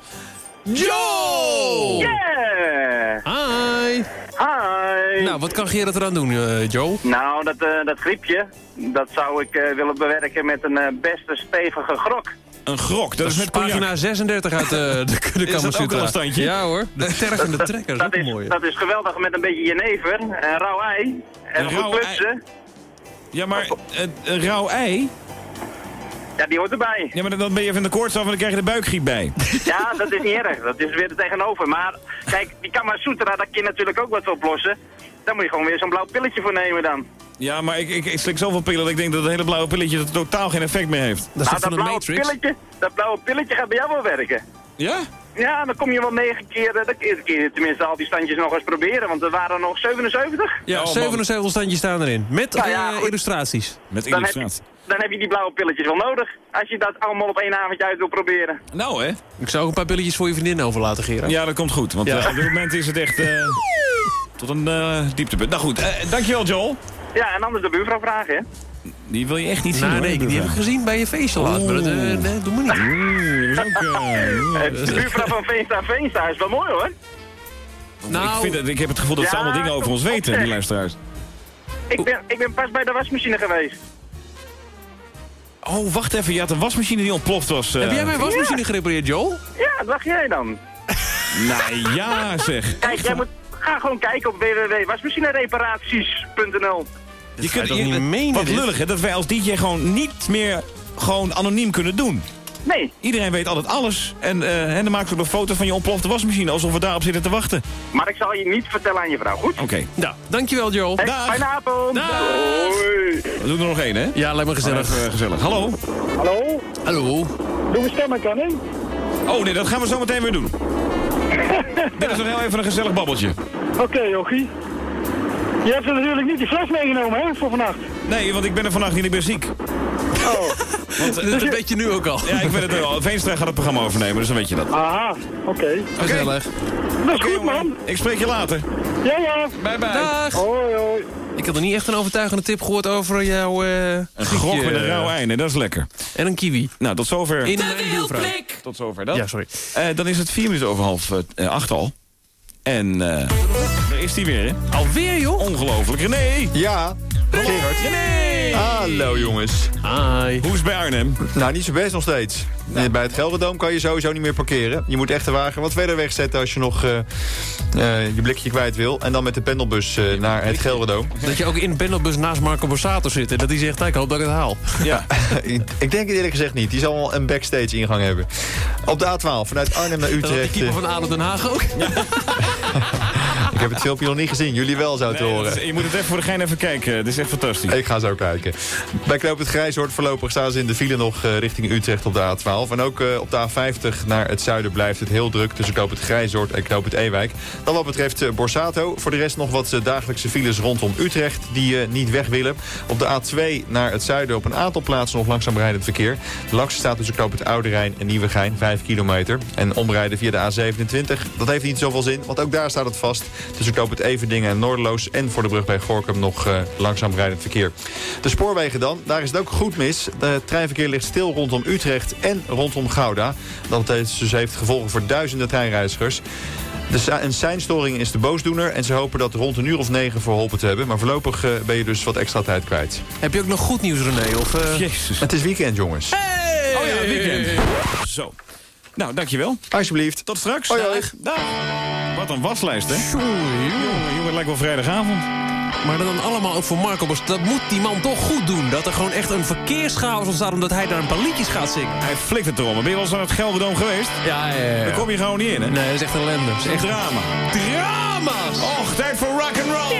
Speaker 3: Joe!
Speaker 13: Yeah!
Speaker 3: Hi!
Speaker 13: Hi!
Speaker 3: Nou, wat kan Gerard eraan doen, eh, Joe?
Speaker 13: Nou, dat, eh, dat griepje, dat zou ik eh, willen bewerken met een eh, beste stevige grok.
Speaker 5: Een grok. Dat,
Speaker 3: Dat
Speaker 5: is met cognac.
Speaker 3: pagina 36 uit eh, de, <laughs> de, de
Speaker 5: Is dat ook een standje?
Speaker 3: Ja hoor, <laughs> de tergende trekker, dat
Speaker 13: Dat
Speaker 3: is mooi.
Speaker 13: dat is geweldig met een beetje jenever, een rauw ei en
Speaker 5: Een
Speaker 13: goed
Speaker 5: rauw
Speaker 13: klutsen.
Speaker 5: Ja, maar een, een rauw ei?
Speaker 13: Ja, die hoort erbij.
Speaker 5: Ja, maar dan ben je even in de koorts af en dan krijg je de buikgriep bij. <laughs>
Speaker 13: Ja, dat is niet erg. Dat is weer er tegenover. Maar kijk, die Kama Sutra, daar kun je natuurlijk ook wat oplossen. Daar moet je gewoon weer zo'n blauw pilletje voor nemen dan.
Speaker 5: Ja, maar ik, ik, ik slik zoveel pillen dat ik denk dat het hele blauwe pilletje er totaal geen effect meer heeft.
Speaker 3: Dat is
Speaker 13: nou, dat
Speaker 3: de
Speaker 13: blauwe,
Speaker 3: Matrix?
Speaker 13: pilletje, dat blauwe pilletje gaat bij jou wel werken.
Speaker 5: Ja?
Speaker 13: Ja, dan kom je wel negen keer, eh, dan kun je- tenminste al die standjes nog eens proberen, want er waren er nog 77.
Speaker 3: Ja,
Speaker 5: Oh, man.
Speaker 3: 77 standjes staan erin. Met
Speaker 13: Nou ja,
Speaker 3: eh, illustraties.
Speaker 5: Met
Speaker 13: Dan heb, je,
Speaker 5: illustratie.
Speaker 13: Dan heb je die blauwe pilletjes wel nodig, als je dat allemaal op één avondje uit wil proberen.
Speaker 5: Nou, hè?
Speaker 3: Ik zou ook een paar pilletjes voor je vriendin overlaten, Gerard.
Speaker 5: Ja, dat komt goed. Want
Speaker 3: Ja.
Speaker 5: eh, op dit moment is het echt eh, <laughs> tot een eh, dieptepunt. Nou goed, eh, dankjewel Joel.
Speaker 13: Ja, en anders de buurvrouw vragen, hè.
Speaker 5: Die wil je echt niet zien
Speaker 3: Nou,
Speaker 5: hoor,
Speaker 3: nee, die heb ik gezien bij je feestje laat. Maar dat, nee, doe maar niet.
Speaker 5: Oeh, dat is ook... <laughs>
Speaker 13: De buurvrouw van Veenstra Veenstra is wel mooi hoor.
Speaker 3: Nou,
Speaker 5: ik, vind het, ik heb het gevoel dat ze allemaal dingen over ons weten, die luisteraars.
Speaker 13: Ik ben, ik ben pas bij de wasmachine geweest.
Speaker 5: Oh, wacht even. Je had een wasmachine die ontploft was. eh.
Speaker 3: heb jij mijn wasmachine gerepareerd, Joel?
Speaker 13: Ja, wat dacht jij dan? <laughs>
Speaker 5: Nou ja, zeg.
Speaker 13: Kijk, jij moet, ga gewoon kijken op www.wasmachinereparaties.nl
Speaker 5: Je
Speaker 3: ga je niet menen,
Speaker 5: Wat lullig, hè? Dat wij als DJ gewoon niet meer gewoon anoniem kunnen doen.
Speaker 13: Nee,
Speaker 5: Iedereen weet altijd alles. En, eh, en dan maken we een foto van je ontplofte wasmachine... alsof we daarop zitten te wachten.
Speaker 13: maar ik zal je niet vertellen aan je vrouw, goed?
Speaker 5: Oké.
Speaker 3: Nou, dankjewel, Joel.
Speaker 13: Hey,
Speaker 5: Dag.
Speaker 13: fijne avond!
Speaker 3: Dag.
Speaker 13: Hoi!
Speaker 5: We doen er nog één, hè?
Speaker 3: Ja, lijkt me gezellig.
Speaker 5: Even, eh, gezellig. Hallo?
Speaker 10: Hallo?
Speaker 3: Hallo.
Speaker 10: Doe mijn stemmen kan in.
Speaker 5: Oh nee, dat gaan we zo meteen weer doen. <laughs> Dit is nog heel even een gezellig babbeltje.
Speaker 10: Oké, Jochie. Je hebt er natuurlijk niet die fles meegenomen, hè, voor vannacht.
Speaker 5: Nee, want ik ben er vannacht niet, ik ben ziek.
Speaker 10: Oh, <laughs>
Speaker 5: Want, eh,
Speaker 3: Dat weet je nu ook al.
Speaker 5: ja, ik weet het wel. Veenstra gaat het programma overnemen, dus dan weet je dat.
Speaker 10: aha, oké.
Speaker 3: Gezellig.
Speaker 10: Dat is
Speaker 5: Oké,
Speaker 10: goed, man.
Speaker 5: Ik spreek je later.
Speaker 10: Ja, ja.
Speaker 5: Bye bye.
Speaker 3: Dag.
Speaker 10: Hoi, hoi.
Speaker 3: Ik had er niet echt een overtuigende tip gehoord over jouw... eh
Speaker 5: Een grok met een
Speaker 3: eh,
Speaker 5: rauw ei, nee, dat is lekker.
Speaker 3: En een kiwi.
Speaker 5: Nou, tot zover.
Speaker 3: In mijn buurvrouw.
Speaker 5: Tot zover dat.
Speaker 3: Ja, sorry.
Speaker 5: Eh, dan is het vier minuten over half acht al. En eh daar is hij weer, hè?
Speaker 3: Alweer, joh?
Speaker 5: Ongelooflijk. René!
Speaker 6: Ja, Gerard.
Speaker 5: René!
Speaker 6: Hallo jongens.
Speaker 3: Hi.
Speaker 5: Hoe is het bij Arnhem?
Speaker 6: Nou, niet zo best nog steeds. Bij het Gelderdoom kan je sowieso niet meer parkeren. Je moet echt de wagen wat verder wegzetten als je nog eh, eh, je blikje kwijt wil. En dan met de pendelbus eh, naar het Gelderdoom.
Speaker 3: Dat je ook in de pendelbus naast Marco Borsato zit... en dat hij zegt, "Nou, ik hoop dat ik het haal.
Speaker 5: Ja. <laughs>
Speaker 6: ik denk het eerlijk gezegd niet. Die zal wel een backstage ingang hebben. Op de A12 vanuit Arnhem naar
Speaker 3: Dat had de
Speaker 6: Utrecht.
Speaker 3: keeper van ADO Den Haag ook. <laughs> <laughs>
Speaker 6: Ik heb het filmpje nog niet gezien. Jullie wel, zou het
Speaker 5: Nee,
Speaker 6: horen.
Speaker 5: is- je moet het even voor de gein even kijken. Dit is echt fantastisch.
Speaker 6: Ik ga zo kijken. Bij Knoop het Grijshoort voorlopig staan ze in de file nog eh, richting Utrecht op de A12. En ook eh, op de A50 naar het zuiden blijft het heel druk tussen Knoop het Grijshoort en Knoop het Ewijk. Dan wat betreft eh, Borsato. Voor de rest nog wat dagelijkse files rondom Utrecht die niet weg willen. Op de A2 naar het zuiden op een aantal plaatsen nog langzaam rijdend verkeer. De langste staat tussen Knoop het Oude Rijn en Nieuwegein, 5 kilometer. En omrijden via de A27, dat heeft niet zoveel zin, want ook daar staat het vast. Tussen Knoop het Everdingen en Noorderloos en voor de brug bij Gorkum nog eh, langzaam rijdend verkeer. De spoorwegen dan, daar is het ook goed mis. Het treinverkeer ligt stil rondom Utrecht en rondom Gouda. Dat heeft- dus heeft gevolgen voor duizenden treinreizigers. De een seinstoring is de boosdoener en ze hopen dat rond een uur of negen verholpen te hebben. Maar voorlopig eh, ben je dus wat extra tijd kwijt.
Speaker 3: Heb je ook nog goed nieuws, René? Of, eh,
Speaker 5: Jezus.
Speaker 6: Het is weekend, jongens.
Speaker 5: Oh ja, weekend. Zo. Nou, dankjewel.
Speaker 6: Alsjeblieft.
Speaker 5: Tot straks.
Speaker 6: Hoi, hoi.
Speaker 5: Dag. Wat een waslijst, hè? Jongen, jongen, het lijkt wel vrijdagavond.
Speaker 3: Maar dan allemaal ook voor Marco Borsato. Dat moet die man toch goed doen. Dat er gewoon echt een verkeerschaos ontstaat... omdat hij daar een paar liedjes gaat zingen.
Speaker 5: Hij flikt het erom. Ben je wel eens aan het Gelderdoom geweest?
Speaker 3: Ja, ja, ja.
Speaker 5: Daar kom je gewoon niet in, hè?
Speaker 3: Nee, dat is echt een ellende. Dat is
Speaker 5: Echt drama.
Speaker 3: drama's.
Speaker 5: Och, tijd voor rock and roll.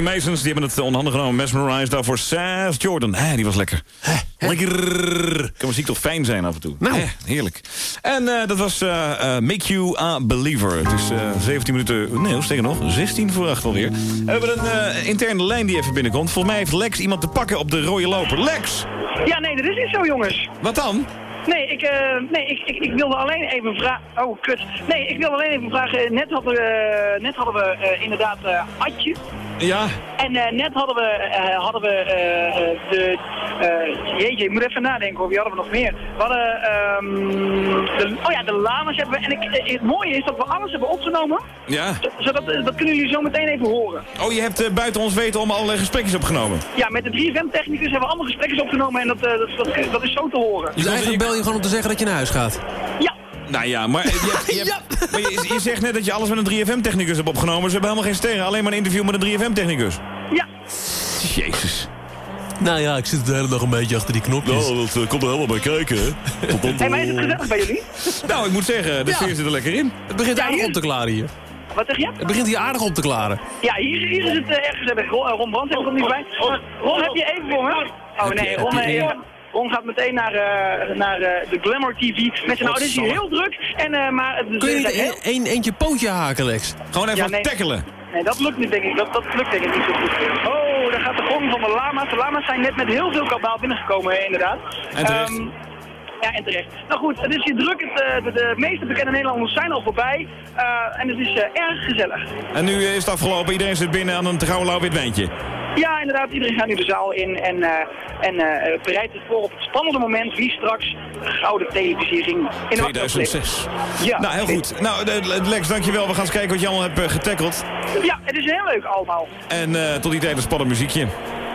Speaker 5: Freemasons die hebben het onder handen genomen. Mesmerized daarvoor Seth Jordan. Hé, die was lekker. Lekker. Kan muziek toch fijn zijn af en toe. Nou. heerlijk. En eh, dat was eh, eh, Make You a Believer. Het is eh, 17 minuten, nee, sterker nog, 16 voor 8 alweer. We hebben een eh, interne lijn die even binnenkomt. Volgens mij heeft Lex iemand te pakken op de rode loper. Lex!
Speaker 12: Ja, nee, dat is niet zo, jongens.
Speaker 5: Wat dan?
Speaker 12: Nee, ik, eh, nee ik, ik, ik wilde alleen even vragen... Oh, kut. Nee, ik wilde alleen even vragen... Net hadden we, eh, net hadden we eh, inderdaad eh Atje.
Speaker 5: Ja.
Speaker 12: En eh, net hadden we, eh, hadden we eh, eh, de... eh, jeetje, ik moet even nadenken hoor. Wie hadden we nog meer? We hadden... ehm, de, oh ja, de Lamas hebben we. En ik, het mooie is dat we alles hebben opgenomen.
Speaker 5: Ja.
Speaker 12: Zodat, dat kunnen jullie zo meteen even horen.
Speaker 5: Oh, je hebt buiten ons weten om allerlei gesprekjes opgenomen.
Speaker 12: Ja, met de 3FM-technicus hebben we allemaal gesprekjes opgenomen. En dat, eh, dat, dat, dat is zo te horen.
Speaker 3: Dus eigenlijk bel je gewoon om te zeggen dat je naar huis gaat.
Speaker 5: Nou ja, maar, je, hebt- je, <laughs> hebt- maar je, je zegt net dat je alles met een 3FM-technicus hebt opgenomen. Ze hebben helemaal geen sterren, alleen maar een interview met een 3FM-technicus.
Speaker 12: Ja.
Speaker 5: Jezus.
Speaker 3: Nou ja, ik zit de hele dag een beetje achter die knopjes.
Speaker 5: Nou, dat komt er helemaal bij kijken, hè? <laughs>
Speaker 12: Hé, maar is het gezellig bij jullie?
Speaker 5: Nou, ik moet zeggen, de
Speaker 3: Ja.
Speaker 5: sfeer zit er lekker in.
Speaker 3: Het begint
Speaker 12: Ja,
Speaker 3: aardig
Speaker 12: hier-
Speaker 3: op te klaren hier.
Speaker 12: Wat zeg je?
Speaker 3: Het begint hier aardig op te klaren.
Speaker 12: Ja, hier, hier is het uh, erg gezellig. Ron, eh, Ron Brandt komt niet bij. Ron, heb je even voor me? Oh
Speaker 3: je-
Speaker 12: nee, Ron, eh, Ron gaat meteen naar, eh, naar eh, de Glamour TV. Met zijn nou, dit is hier heel druk. En, eh, maar,
Speaker 3: Kun je niet een, een, eentje pootje haken, Lex?
Speaker 5: Gewoon even
Speaker 12: Ja, nee.
Speaker 5: tackelen.
Speaker 12: nee, dat lukt niet, denk ik. Dat, dat lukt denk ik niet zo goed. Oh, daar gaat de gong van de lama's. De lama's zijn net met heel veel kabaal binnengekomen, inderdaad.
Speaker 5: En terecht.
Speaker 12: Ja, en terecht. Nou goed, het is hier druk. Het, eh, de, de meeste bekende Nederlanders zijn al voorbij. Eh, en het is eh, erg gezellig.
Speaker 5: En nu is het afgelopen. Iedereen zit binnen aan een trouw wit wijntje.
Speaker 12: Ja, inderdaad. Iedereen gaat nu de zaal in en, en bereidt zich voor op het spannende moment wie straks de gouden televisiering in de wacht heeft.
Speaker 5: 2006.
Speaker 12: Ja.
Speaker 5: Nou, heel goed. Nou, Lex, dankjewel. We gaan eens kijken wat je allemaal hebt getackeld.
Speaker 12: Ja, het is heel leuk allemaal.
Speaker 5: En tot die tijd een spannend muziekje.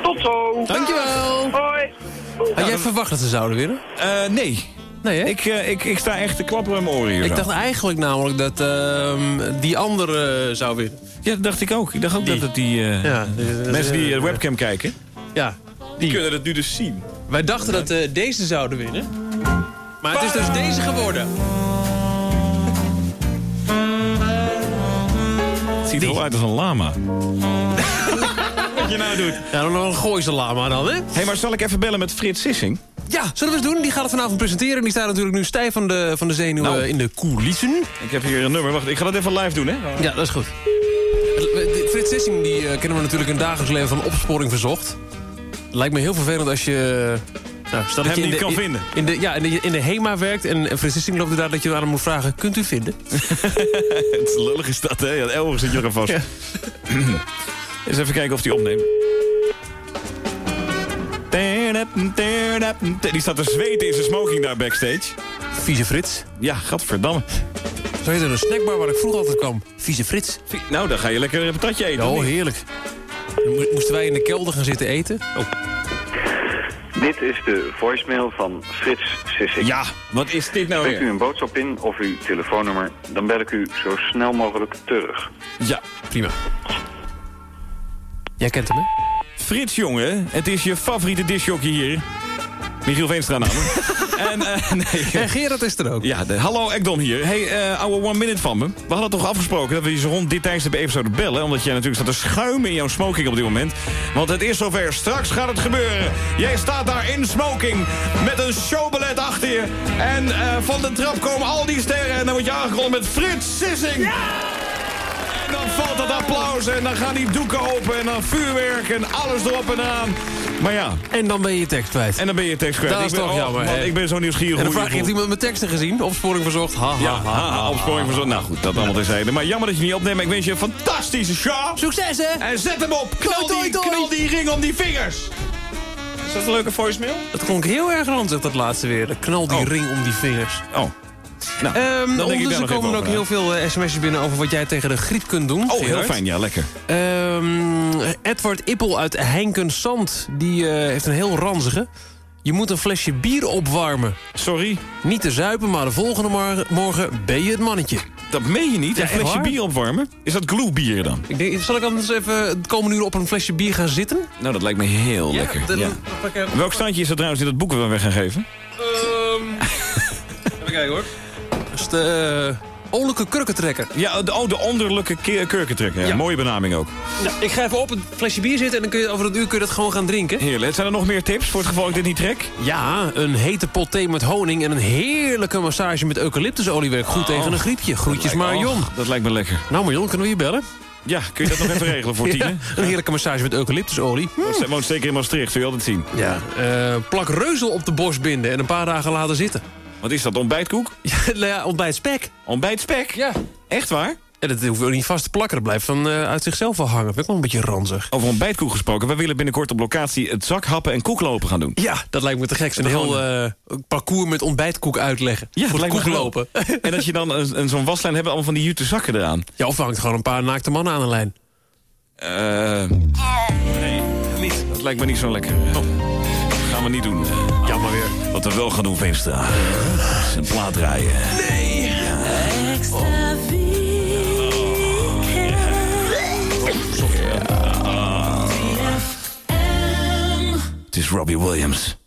Speaker 12: Tot zo.
Speaker 3: Dankjewel.
Speaker 12: Hoi.
Speaker 3: Had jij verwacht dat ze zouden winnen?
Speaker 5: Eh, nee.
Speaker 3: Nee, hè?
Speaker 5: Ik, eh, ik, ik sta echt te klapperen in mijn oren hier.
Speaker 3: Ik
Speaker 5: zo.
Speaker 3: dacht eigenlijk namelijk dat ehm, die andere zou winnen.
Speaker 5: Ja, dat dacht ik ook. Ik dacht ook dat het die... eh,
Speaker 3: Ja, dus,
Speaker 5: mensen die webcam kijken,
Speaker 3: Ja,
Speaker 5: die kunnen het nu dus zien.
Speaker 3: wij dachten dat deze zouden winnen. Maar het is dus deze geworden.
Speaker 5: Het ziet er wel uit als een lama. <laughs> Wat je nou doet.
Speaker 3: Ja, dan nog een Gooise lama dan, hè?
Speaker 5: Hé, hey, maar zal ik even bellen met Frits Sissing?
Speaker 3: Ja, zullen we eens doen? Die gaat het vanavond presenteren. Die staat natuurlijk nu stijf van de, van de zenuwen
Speaker 5: Nou.
Speaker 3: in de coulissen.
Speaker 5: Ik heb hier een nummer. Wacht, ik ga dat even live doen, hè?
Speaker 3: Ja, dat is goed. Frits Sissing die, eh, kennen we natuurlijk in het dagelijks leven van opsporing verzocht. Lijkt me heel vervelend als je... Nou, stel dat
Speaker 5: Hem
Speaker 3: je in
Speaker 5: niet
Speaker 3: de,
Speaker 5: kan
Speaker 3: in-
Speaker 5: vinden.
Speaker 3: In de, ja, in de, in de HEMA werkt en, en Frits Sissing loopt er daar dat je aan hem moet vragen... Kunt u vinden? <laughs>
Speaker 5: het is lullig is dat, hè? Ja, zit je er aan vast. <clears throat> Eens even kijken of hij opneemt. Die staat te zweten in zijn smoking daar backstage.
Speaker 3: Vieze Frits.
Speaker 5: Ja, gadverdamme.
Speaker 3: Zo heet er een snackbar waar ik vroeger altijd kwam. Vieze Frits.
Speaker 5: Nou, dan ga je lekker een patatje eten.
Speaker 3: Oh, heerlijk. Dan mo- moesten wij in de kelder gaan zitten eten. Oh.
Speaker 14: Dit is de voicemail van Frits Sissing.
Speaker 5: Ja, wat is dit nou
Speaker 14: Spreekt u
Speaker 5: weer?
Speaker 14: een boodschap in of uw telefoonnummer, dan bel ik u zo snel mogelijk terug.
Speaker 5: Ja,
Speaker 3: prima. Jij kent hem, hè?
Speaker 5: Frits, jongen, het is je favoriete disjockey hier. Michiel Veenstra namelijk. <laughs> en, eh, <laughs> nee.
Speaker 3: En Gerard is er ook.
Speaker 5: Ja, de, hallo Ekdom hier. Hey, eh ouwe one minute van me. We hadden toch afgesproken dat we je zo rond dit tijdstip even zouden bellen. Omdat jij natuurlijk staat te schuimen in jouw smoking op dit moment. Want het is zover. Straks gaat het gebeuren. Jij staat daar in smoking met een showballet achter je. En eh, van de trap komen al die sterren. En dan word je aangekondigd met Frits Sissing. En dan valt het applaus en dan gaan die doeken open en dan vuurwerk en alles erop en eraan. Maar ja.
Speaker 3: En dan ben je je tekst kwijt.
Speaker 5: En dan ben je je tekst kwijt.
Speaker 3: Dat
Speaker 5: Ik
Speaker 3: is
Speaker 5: ben-
Speaker 3: toch
Speaker 5: oh,
Speaker 3: jammer,
Speaker 5: man? Ik ben zo nieuwsgierig
Speaker 3: En dan vraag heeft iemand mijn teksten gezien? Opsporing verzocht? Ha, ha,
Speaker 5: Ja,
Speaker 3: ha,
Speaker 5: ha,
Speaker 3: ha,
Speaker 5: opsporing zo. Nou goed, dat allemaal terzijde. Maar jammer dat je niet opneemt. Maar ik wens je een fantastische show.
Speaker 3: Succes, hè?
Speaker 5: En zet hem op. Knal,
Speaker 3: Toi,
Speaker 5: die,
Speaker 3: toi,
Speaker 5: knal die ring om die vingers. Is dat een leuke voicemail?
Speaker 3: Dat klonk heel erg ranzig, dat laatste weer. De knal die
Speaker 5: Oh.
Speaker 3: ring om die vingers.
Speaker 5: Oh. Nou,
Speaker 3: Ehm
Speaker 5: dan denk ik nog
Speaker 3: komen er ook heel veel eh, sms'jes binnen over wat jij tegen de griep kunt doen.
Speaker 5: Oh, heel fijn. Ja, lekker.
Speaker 3: Ehm, Edward Ippel uit Heinkensand, die eh, heeft een heel ranzige. Je moet een flesje bier opwarmen.
Speaker 5: Sorry?
Speaker 3: Niet te zuipen, maar de volgende mor- morgen ben je het mannetje.
Speaker 5: Dat meen je niet?
Speaker 3: Ja,
Speaker 5: een flesje
Speaker 3: waar?
Speaker 5: bier opwarmen? Is dat gloebier dan?
Speaker 3: Ik denk, zal ik anders even de komende uur op een flesje bier gaan zitten?
Speaker 5: Nou, dat lijkt me heel
Speaker 3: Ja,
Speaker 5: lekker.
Speaker 3: dan-
Speaker 5: Ja. Welk standje is dat trouwens in dat boek dat we gaan geven?
Speaker 3: Ehm, <laughs> even kijken hoor. Dat is de uh, olijke kurkentrekker.
Speaker 5: Ja, de, oh, de onderlijke ke- kurkentrekker. Ja,
Speaker 3: Ja.
Speaker 5: Mooie benaming ook.
Speaker 3: Nou, ik ga even op een flesje bier zitten en dan kun je over een uur kun je dat gewoon gaan drinken.
Speaker 5: Heerlijk. Zijn er nog meer tips voor het geval ik dit niet trek?
Speaker 3: Ja, een hete pot thee met honing en een heerlijke massage met eucalyptusolie werkt goed tegen een griepje. Groetjes Marion.
Speaker 5: Oh, dat lijkt me lekker.
Speaker 3: Nou Marion, kunnen we je bellen?
Speaker 5: Ja, kun je dat nog even regelen voor <laughs>
Speaker 3: Ja,
Speaker 5: Tine?
Speaker 3: een heerlijke massage met eucalyptusolie.
Speaker 5: Woont- Woont zeker in Maastricht, zul je altijd zien.
Speaker 3: Ja. Eh, plak reuzel op de borst binden en een paar dagen laten zitten.
Speaker 5: Wat is dat, ontbijtkoek? <laughs>
Speaker 3: Ja, nou ja, ontbijt spek.
Speaker 5: Ontbijt spek?
Speaker 3: Ja.
Speaker 5: Echt waar?
Speaker 3: Ja, dat hoeft ook niet vast te plakken. Dat blijft dan eh, uit zichzelf wel hangen. Vind ik wel een beetje ranzig.
Speaker 5: Over ontbijtkoek gesproken. Wij willen binnenkort op locatie het zakhappen en koeklopen gaan doen.
Speaker 3: Ja, dat lijkt me te gek. Een heel
Speaker 5: gewoon-
Speaker 3: eh, parcours met ontbijtkoek uitleggen.
Speaker 5: Ja,
Speaker 3: Voor koeklopen.
Speaker 5: En dat je dan een, een, zo'n waslijn hebt, allemaal van die jute zakken eraan.
Speaker 3: Ja, of hangt gewoon een paar naakte mannen aan de lijn.
Speaker 5: Eh nee, niet. Dat lijkt me niet zo lekker. Oh. Gaan we niet doen.
Speaker 3: Jammer weer.
Speaker 5: Wat we wel gaan doen, Veenstra. is een plaat draaien.
Speaker 3: Nee!
Speaker 5: Het is Robbie Williams.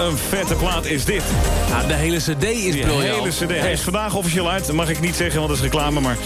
Speaker 5: Een vette plaat is dit.
Speaker 3: Ja, de hele cd is briljant.
Speaker 5: hele cd. Hij is vandaag officieel uit. Dat mag ik niet zeggen, want dat is reclame, maar...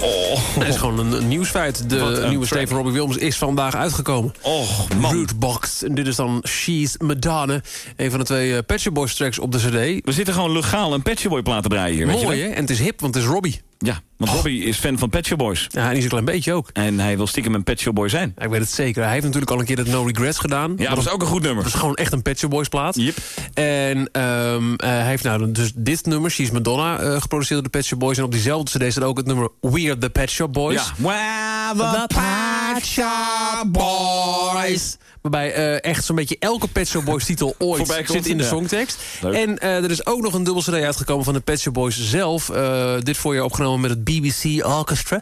Speaker 5: Oh.
Speaker 3: Dat is gewoon een, een nieuwsfeit. De
Speaker 5: een
Speaker 3: nieuwe
Speaker 5: track.
Speaker 3: Steven Robbie Williams is vandaag uitgekomen.
Speaker 5: Och, man.
Speaker 3: Rootbox. En dit is dan She's Madonna. Een van de twee Pet Shop Boys tracks op de cd.
Speaker 5: We zitten gewoon legaal een Shop Boy plaat te draaien hier,
Speaker 3: Mooi, hè? En het is hip, want het is Robbie.
Speaker 5: Ja, want Robbie is fan van Pet Shop Boys.
Speaker 3: Ja, en is een klein beetje ook.
Speaker 5: En hij wil stiekem een Pet Shop Boy zijn.
Speaker 3: Ja, ik weet het zeker. Hij heeft natuurlijk al een keer het No Regrets gedaan.
Speaker 5: Ja, dat is ook een goed nummer.
Speaker 3: Dat is gewoon echt een Pet Shop Boys plaat.
Speaker 5: Yep.
Speaker 3: En ehm, eh, hij heeft nou dus dit nummer, She's Madonna, eh, geproduceerd door de Pet Shop Boys. En op diezelfde cd staat ook het nummer We're the Pet Shop Boys.
Speaker 5: Ja. We're the
Speaker 3: Pet Shop Boys. Waarbij eh, echt zo'n beetje elke Pet Shop Boys titel <laughs> ooit
Speaker 5: komt,
Speaker 3: zit in de
Speaker 5: ja.
Speaker 3: songtekst.
Speaker 5: Leuk.
Speaker 3: En eh, er is ook nog een dubbel cd uitgekomen van de Pet Shop Boys zelf. Eh, dit voor je opgenomen met het BBC Orchestra.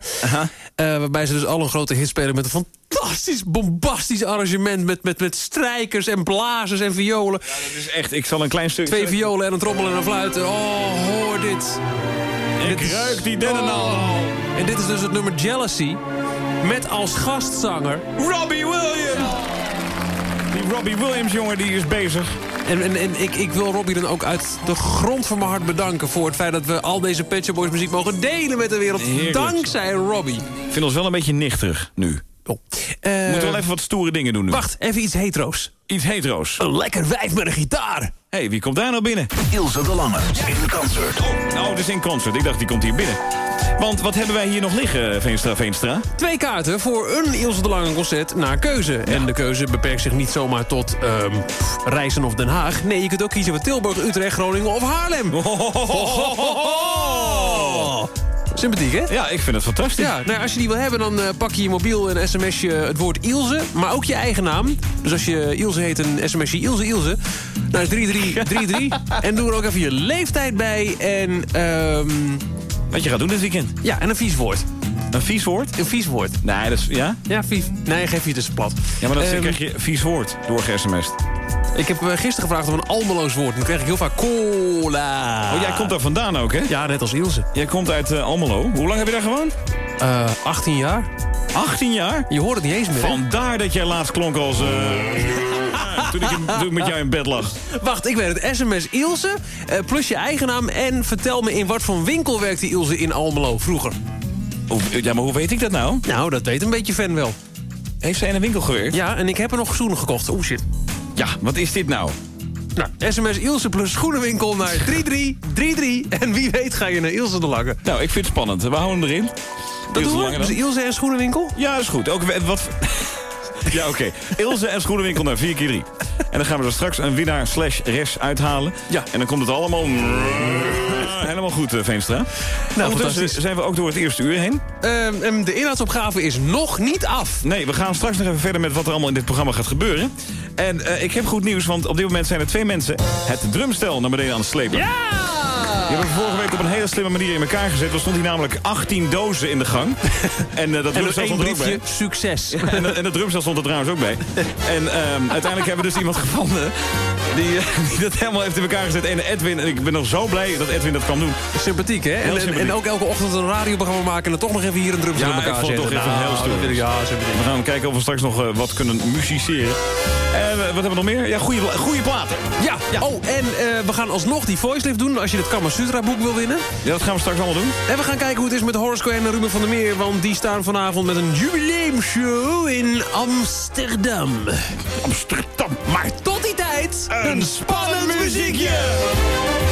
Speaker 3: Waarbij ze dus al een grote hit spelen met een fantastisch, bombastisch arrangement... met, met, met strijkers en blazers en violen.
Speaker 5: Dat is echt, ik zal een klein stuk...
Speaker 3: Twee violen en een trommel en een fluit. Oh, hoor dit.
Speaker 5: Ik
Speaker 3: dit
Speaker 5: ruik die dennenal.
Speaker 3: Oh. En dit is dus het nummer Jealousy. Met als gastzanger...
Speaker 5: Robbie Williams! Die Robbie Williams, jongen, die is bezig.
Speaker 3: En, en, en ik, ik wil Robbie dan ook uit de grond van mijn hart bedanken... voor het feit dat we al deze Pet Shop Boys muziek mogen delen met de wereld.
Speaker 5: Heerlijk.
Speaker 3: Dankzij Robbie.
Speaker 5: Ik vind ons wel een beetje nichterig nu.
Speaker 3: Oh.
Speaker 5: We
Speaker 3: Eh,
Speaker 5: moeten wel even wat stoere dingen doen nu.
Speaker 3: Wacht, even iets hetero's.
Speaker 5: Iets hetero's.
Speaker 3: Een lekker wijf met een gitaar.
Speaker 5: Hé, hey, wie komt daar nou binnen?
Speaker 8: Ilse de Lange in concert.
Speaker 5: Nou, het is in concert. Ik dacht, die komt hier binnen. Want wat hebben wij hier nog liggen, Veenstra, Veenstra?
Speaker 3: Twee kaarten voor een Ilse de Lange concert naar keuze. En de keuze beperkt zich niet zomaar tot ehm, pff, Reizen of Den Haag. Nee, je kunt ook kiezen voor Tilburg, Utrecht, Groningen of Haarlem. Sympathiek, hè?
Speaker 5: Ja, ik vind het fantastisch.
Speaker 3: Ja, nou, als je die wil hebben, dan eh, pak je je mobiel en sms je het woord Ilse. Maar ook je eigen naam. Dus als je Ilse heet, een sms je Ilse Ilse. Naar <laughs> 3333. en doe er ook even je leeftijd bij. En, ehm,
Speaker 5: Wat je gaat doen dit weekend?
Speaker 3: ja, en een vies woord.
Speaker 5: Een vies woord?
Speaker 3: Een vies woord.
Speaker 5: Nee, dat is... Ja?
Speaker 3: Ja, vies. Nee, geef je dus plat.
Speaker 5: Ja, maar dat
Speaker 3: Ehm,
Speaker 5: krijg je vies woord door ge-sms'd.
Speaker 3: Ik heb eh, gisteren gevraagd om een Almeloos woord. En dan krijg ik heel vaak cola.
Speaker 5: Oh, jij komt daar vandaan ook, hè?
Speaker 3: Ja, net als Ilse.
Speaker 5: Jij komt uit eh, Almelo. Hoe lang heb je daar gewoond?
Speaker 3: Eh 18 jaar.
Speaker 5: 18 jaar?
Speaker 3: Je hoort het niet eens meer.
Speaker 5: Vandaar dat jij laatst klonk als... <laughs> toen, ik in- toen ik met jou in bed lag.
Speaker 3: Wacht, ik weet het. SMS Ilse, plus je eigen naam... en vertel me in wat voor winkel werkte Ilse in Almelo vroeger.
Speaker 5: Ja, maar hoe weet ik dat nou?
Speaker 3: Nou, dat weet een beetje fan wel.
Speaker 5: Heeft zij in een winkel gewerkt?
Speaker 3: Ja, en ik heb er nog schoenen gekocht. Oeh, shit.
Speaker 5: Ja, wat is dit nou?
Speaker 3: Nou, sms Ilse plus schoenenwinkel naar 3333. En wie weet ga je naar Ilse de Lange.
Speaker 5: Nou, ik vind het spannend. We houden hem erin.
Speaker 3: Dat
Speaker 5: Ilse
Speaker 3: doen we.
Speaker 5: Lange
Speaker 3: Dus? Ilse en schoenenwinkel?
Speaker 5: Ja, dat is goed. Ook wat... <laughs> Ja, oké. Ilse en Schoenenwinkel naar 4 keer 3. En dan gaan we er straks een winnaar slash res uithalen.
Speaker 3: Ja.
Speaker 5: En dan komt het allemaal... <laughs> Helemaal goed, eh, Veenstra. Nou, Ondertussen zijn we ook door het eerste uur heen.
Speaker 3: Ehm, en de inhoudsopgave is nog niet af.
Speaker 5: Nee, we gaan straks nog even verder met wat er allemaal in dit programma gaat gebeuren. En eh, ik heb goed nieuws, want op dit moment zijn er twee mensen... het drumstel naar beneden aan het slepen.
Speaker 3: Ja!
Speaker 5: Die hebben vorige week op een hele slimme manier in elkaar gezet. Er stond hier namelijk 18 dozen in de gang. <laughs> En eh, dat drumstel stond er ook bij.
Speaker 3: succes. <laughs>
Speaker 5: En, en het drumstel stond er trouwens ook bij. En ehm, uiteindelijk hebben we dus iemand gevonden... Die, eh, <laughs> die dat helemaal heeft in elkaar gezet. En Edwin, en ik ben nog zo blij dat Edwin dat kan doen.
Speaker 3: Sympathiek, hè? En, en,
Speaker 5: sympathiek.
Speaker 3: en ook elke ochtend een radioprogramma maken... en dan toch nog even hier een drumstel
Speaker 5: Ja,
Speaker 3: in
Speaker 5: ik
Speaker 3: elkaar
Speaker 5: vond het
Speaker 3: zetten.
Speaker 5: toch even
Speaker 3: Nou,
Speaker 5: heel stoer.
Speaker 3: Ja, sympathiek.
Speaker 5: We gaan kijken of we straks nog eh, wat kunnen musiceren. En eh, wat hebben we nog meer? Ja, goede, goede platen.
Speaker 3: Ja, oh, en we gaan alsnog die voicelift doen... als je het Kama Sutra boek wil winnen.
Speaker 5: Ja, dat gaan we straks allemaal doen.
Speaker 3: En we gaan kijken hoe het is met Horace Cohen en Ruben van der Meer... want die staan vanavond met een jubileumshow in Amsterdam.
Speaker 5: Amsterdam.
Speaker 3: Maar tot
Speaker 5: Een spannend muziekje.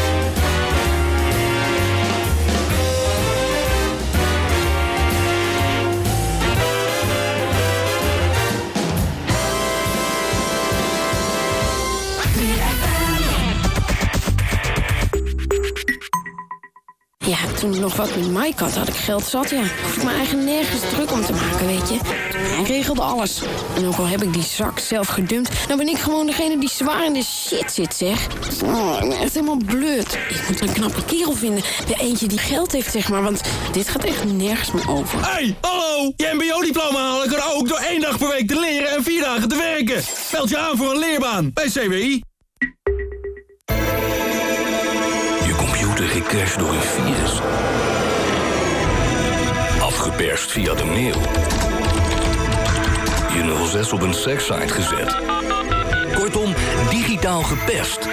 Speaker 15: Ja, toen ik nog wat met Mike had, had ik geld zat, ja. Hoef ik mijn eigen nergens druk om te maken, weet je. Hij regelde alles. En ook al heb ik die zak zelf gedumpt... dan ben ik gewoon degene die zwaar in de shit zit, zeg. Oh, ik ben echt helemaal blut. Ik moet een knappe kerel vinden. De eentje die geld heeft, zeg maar. Want dit gaat echt nergens meer over.
Speaker 16: Hey, hallo! Je mbo-diploma halen kan ook door één dag per week te leren en vier dagen te werken. Meld je aan voor een leerbaan bij CWI.
Speaker 8: Computer gecrashed door een virus. Afgeperst via de mail. Je 06 op een sekssite gezet. Kortom, digitaal gepest?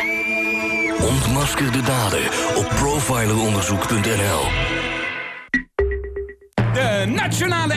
Speaker 8: Ontmasker de dader op profileronderzoek.nl.
Speaker 2: De Nationale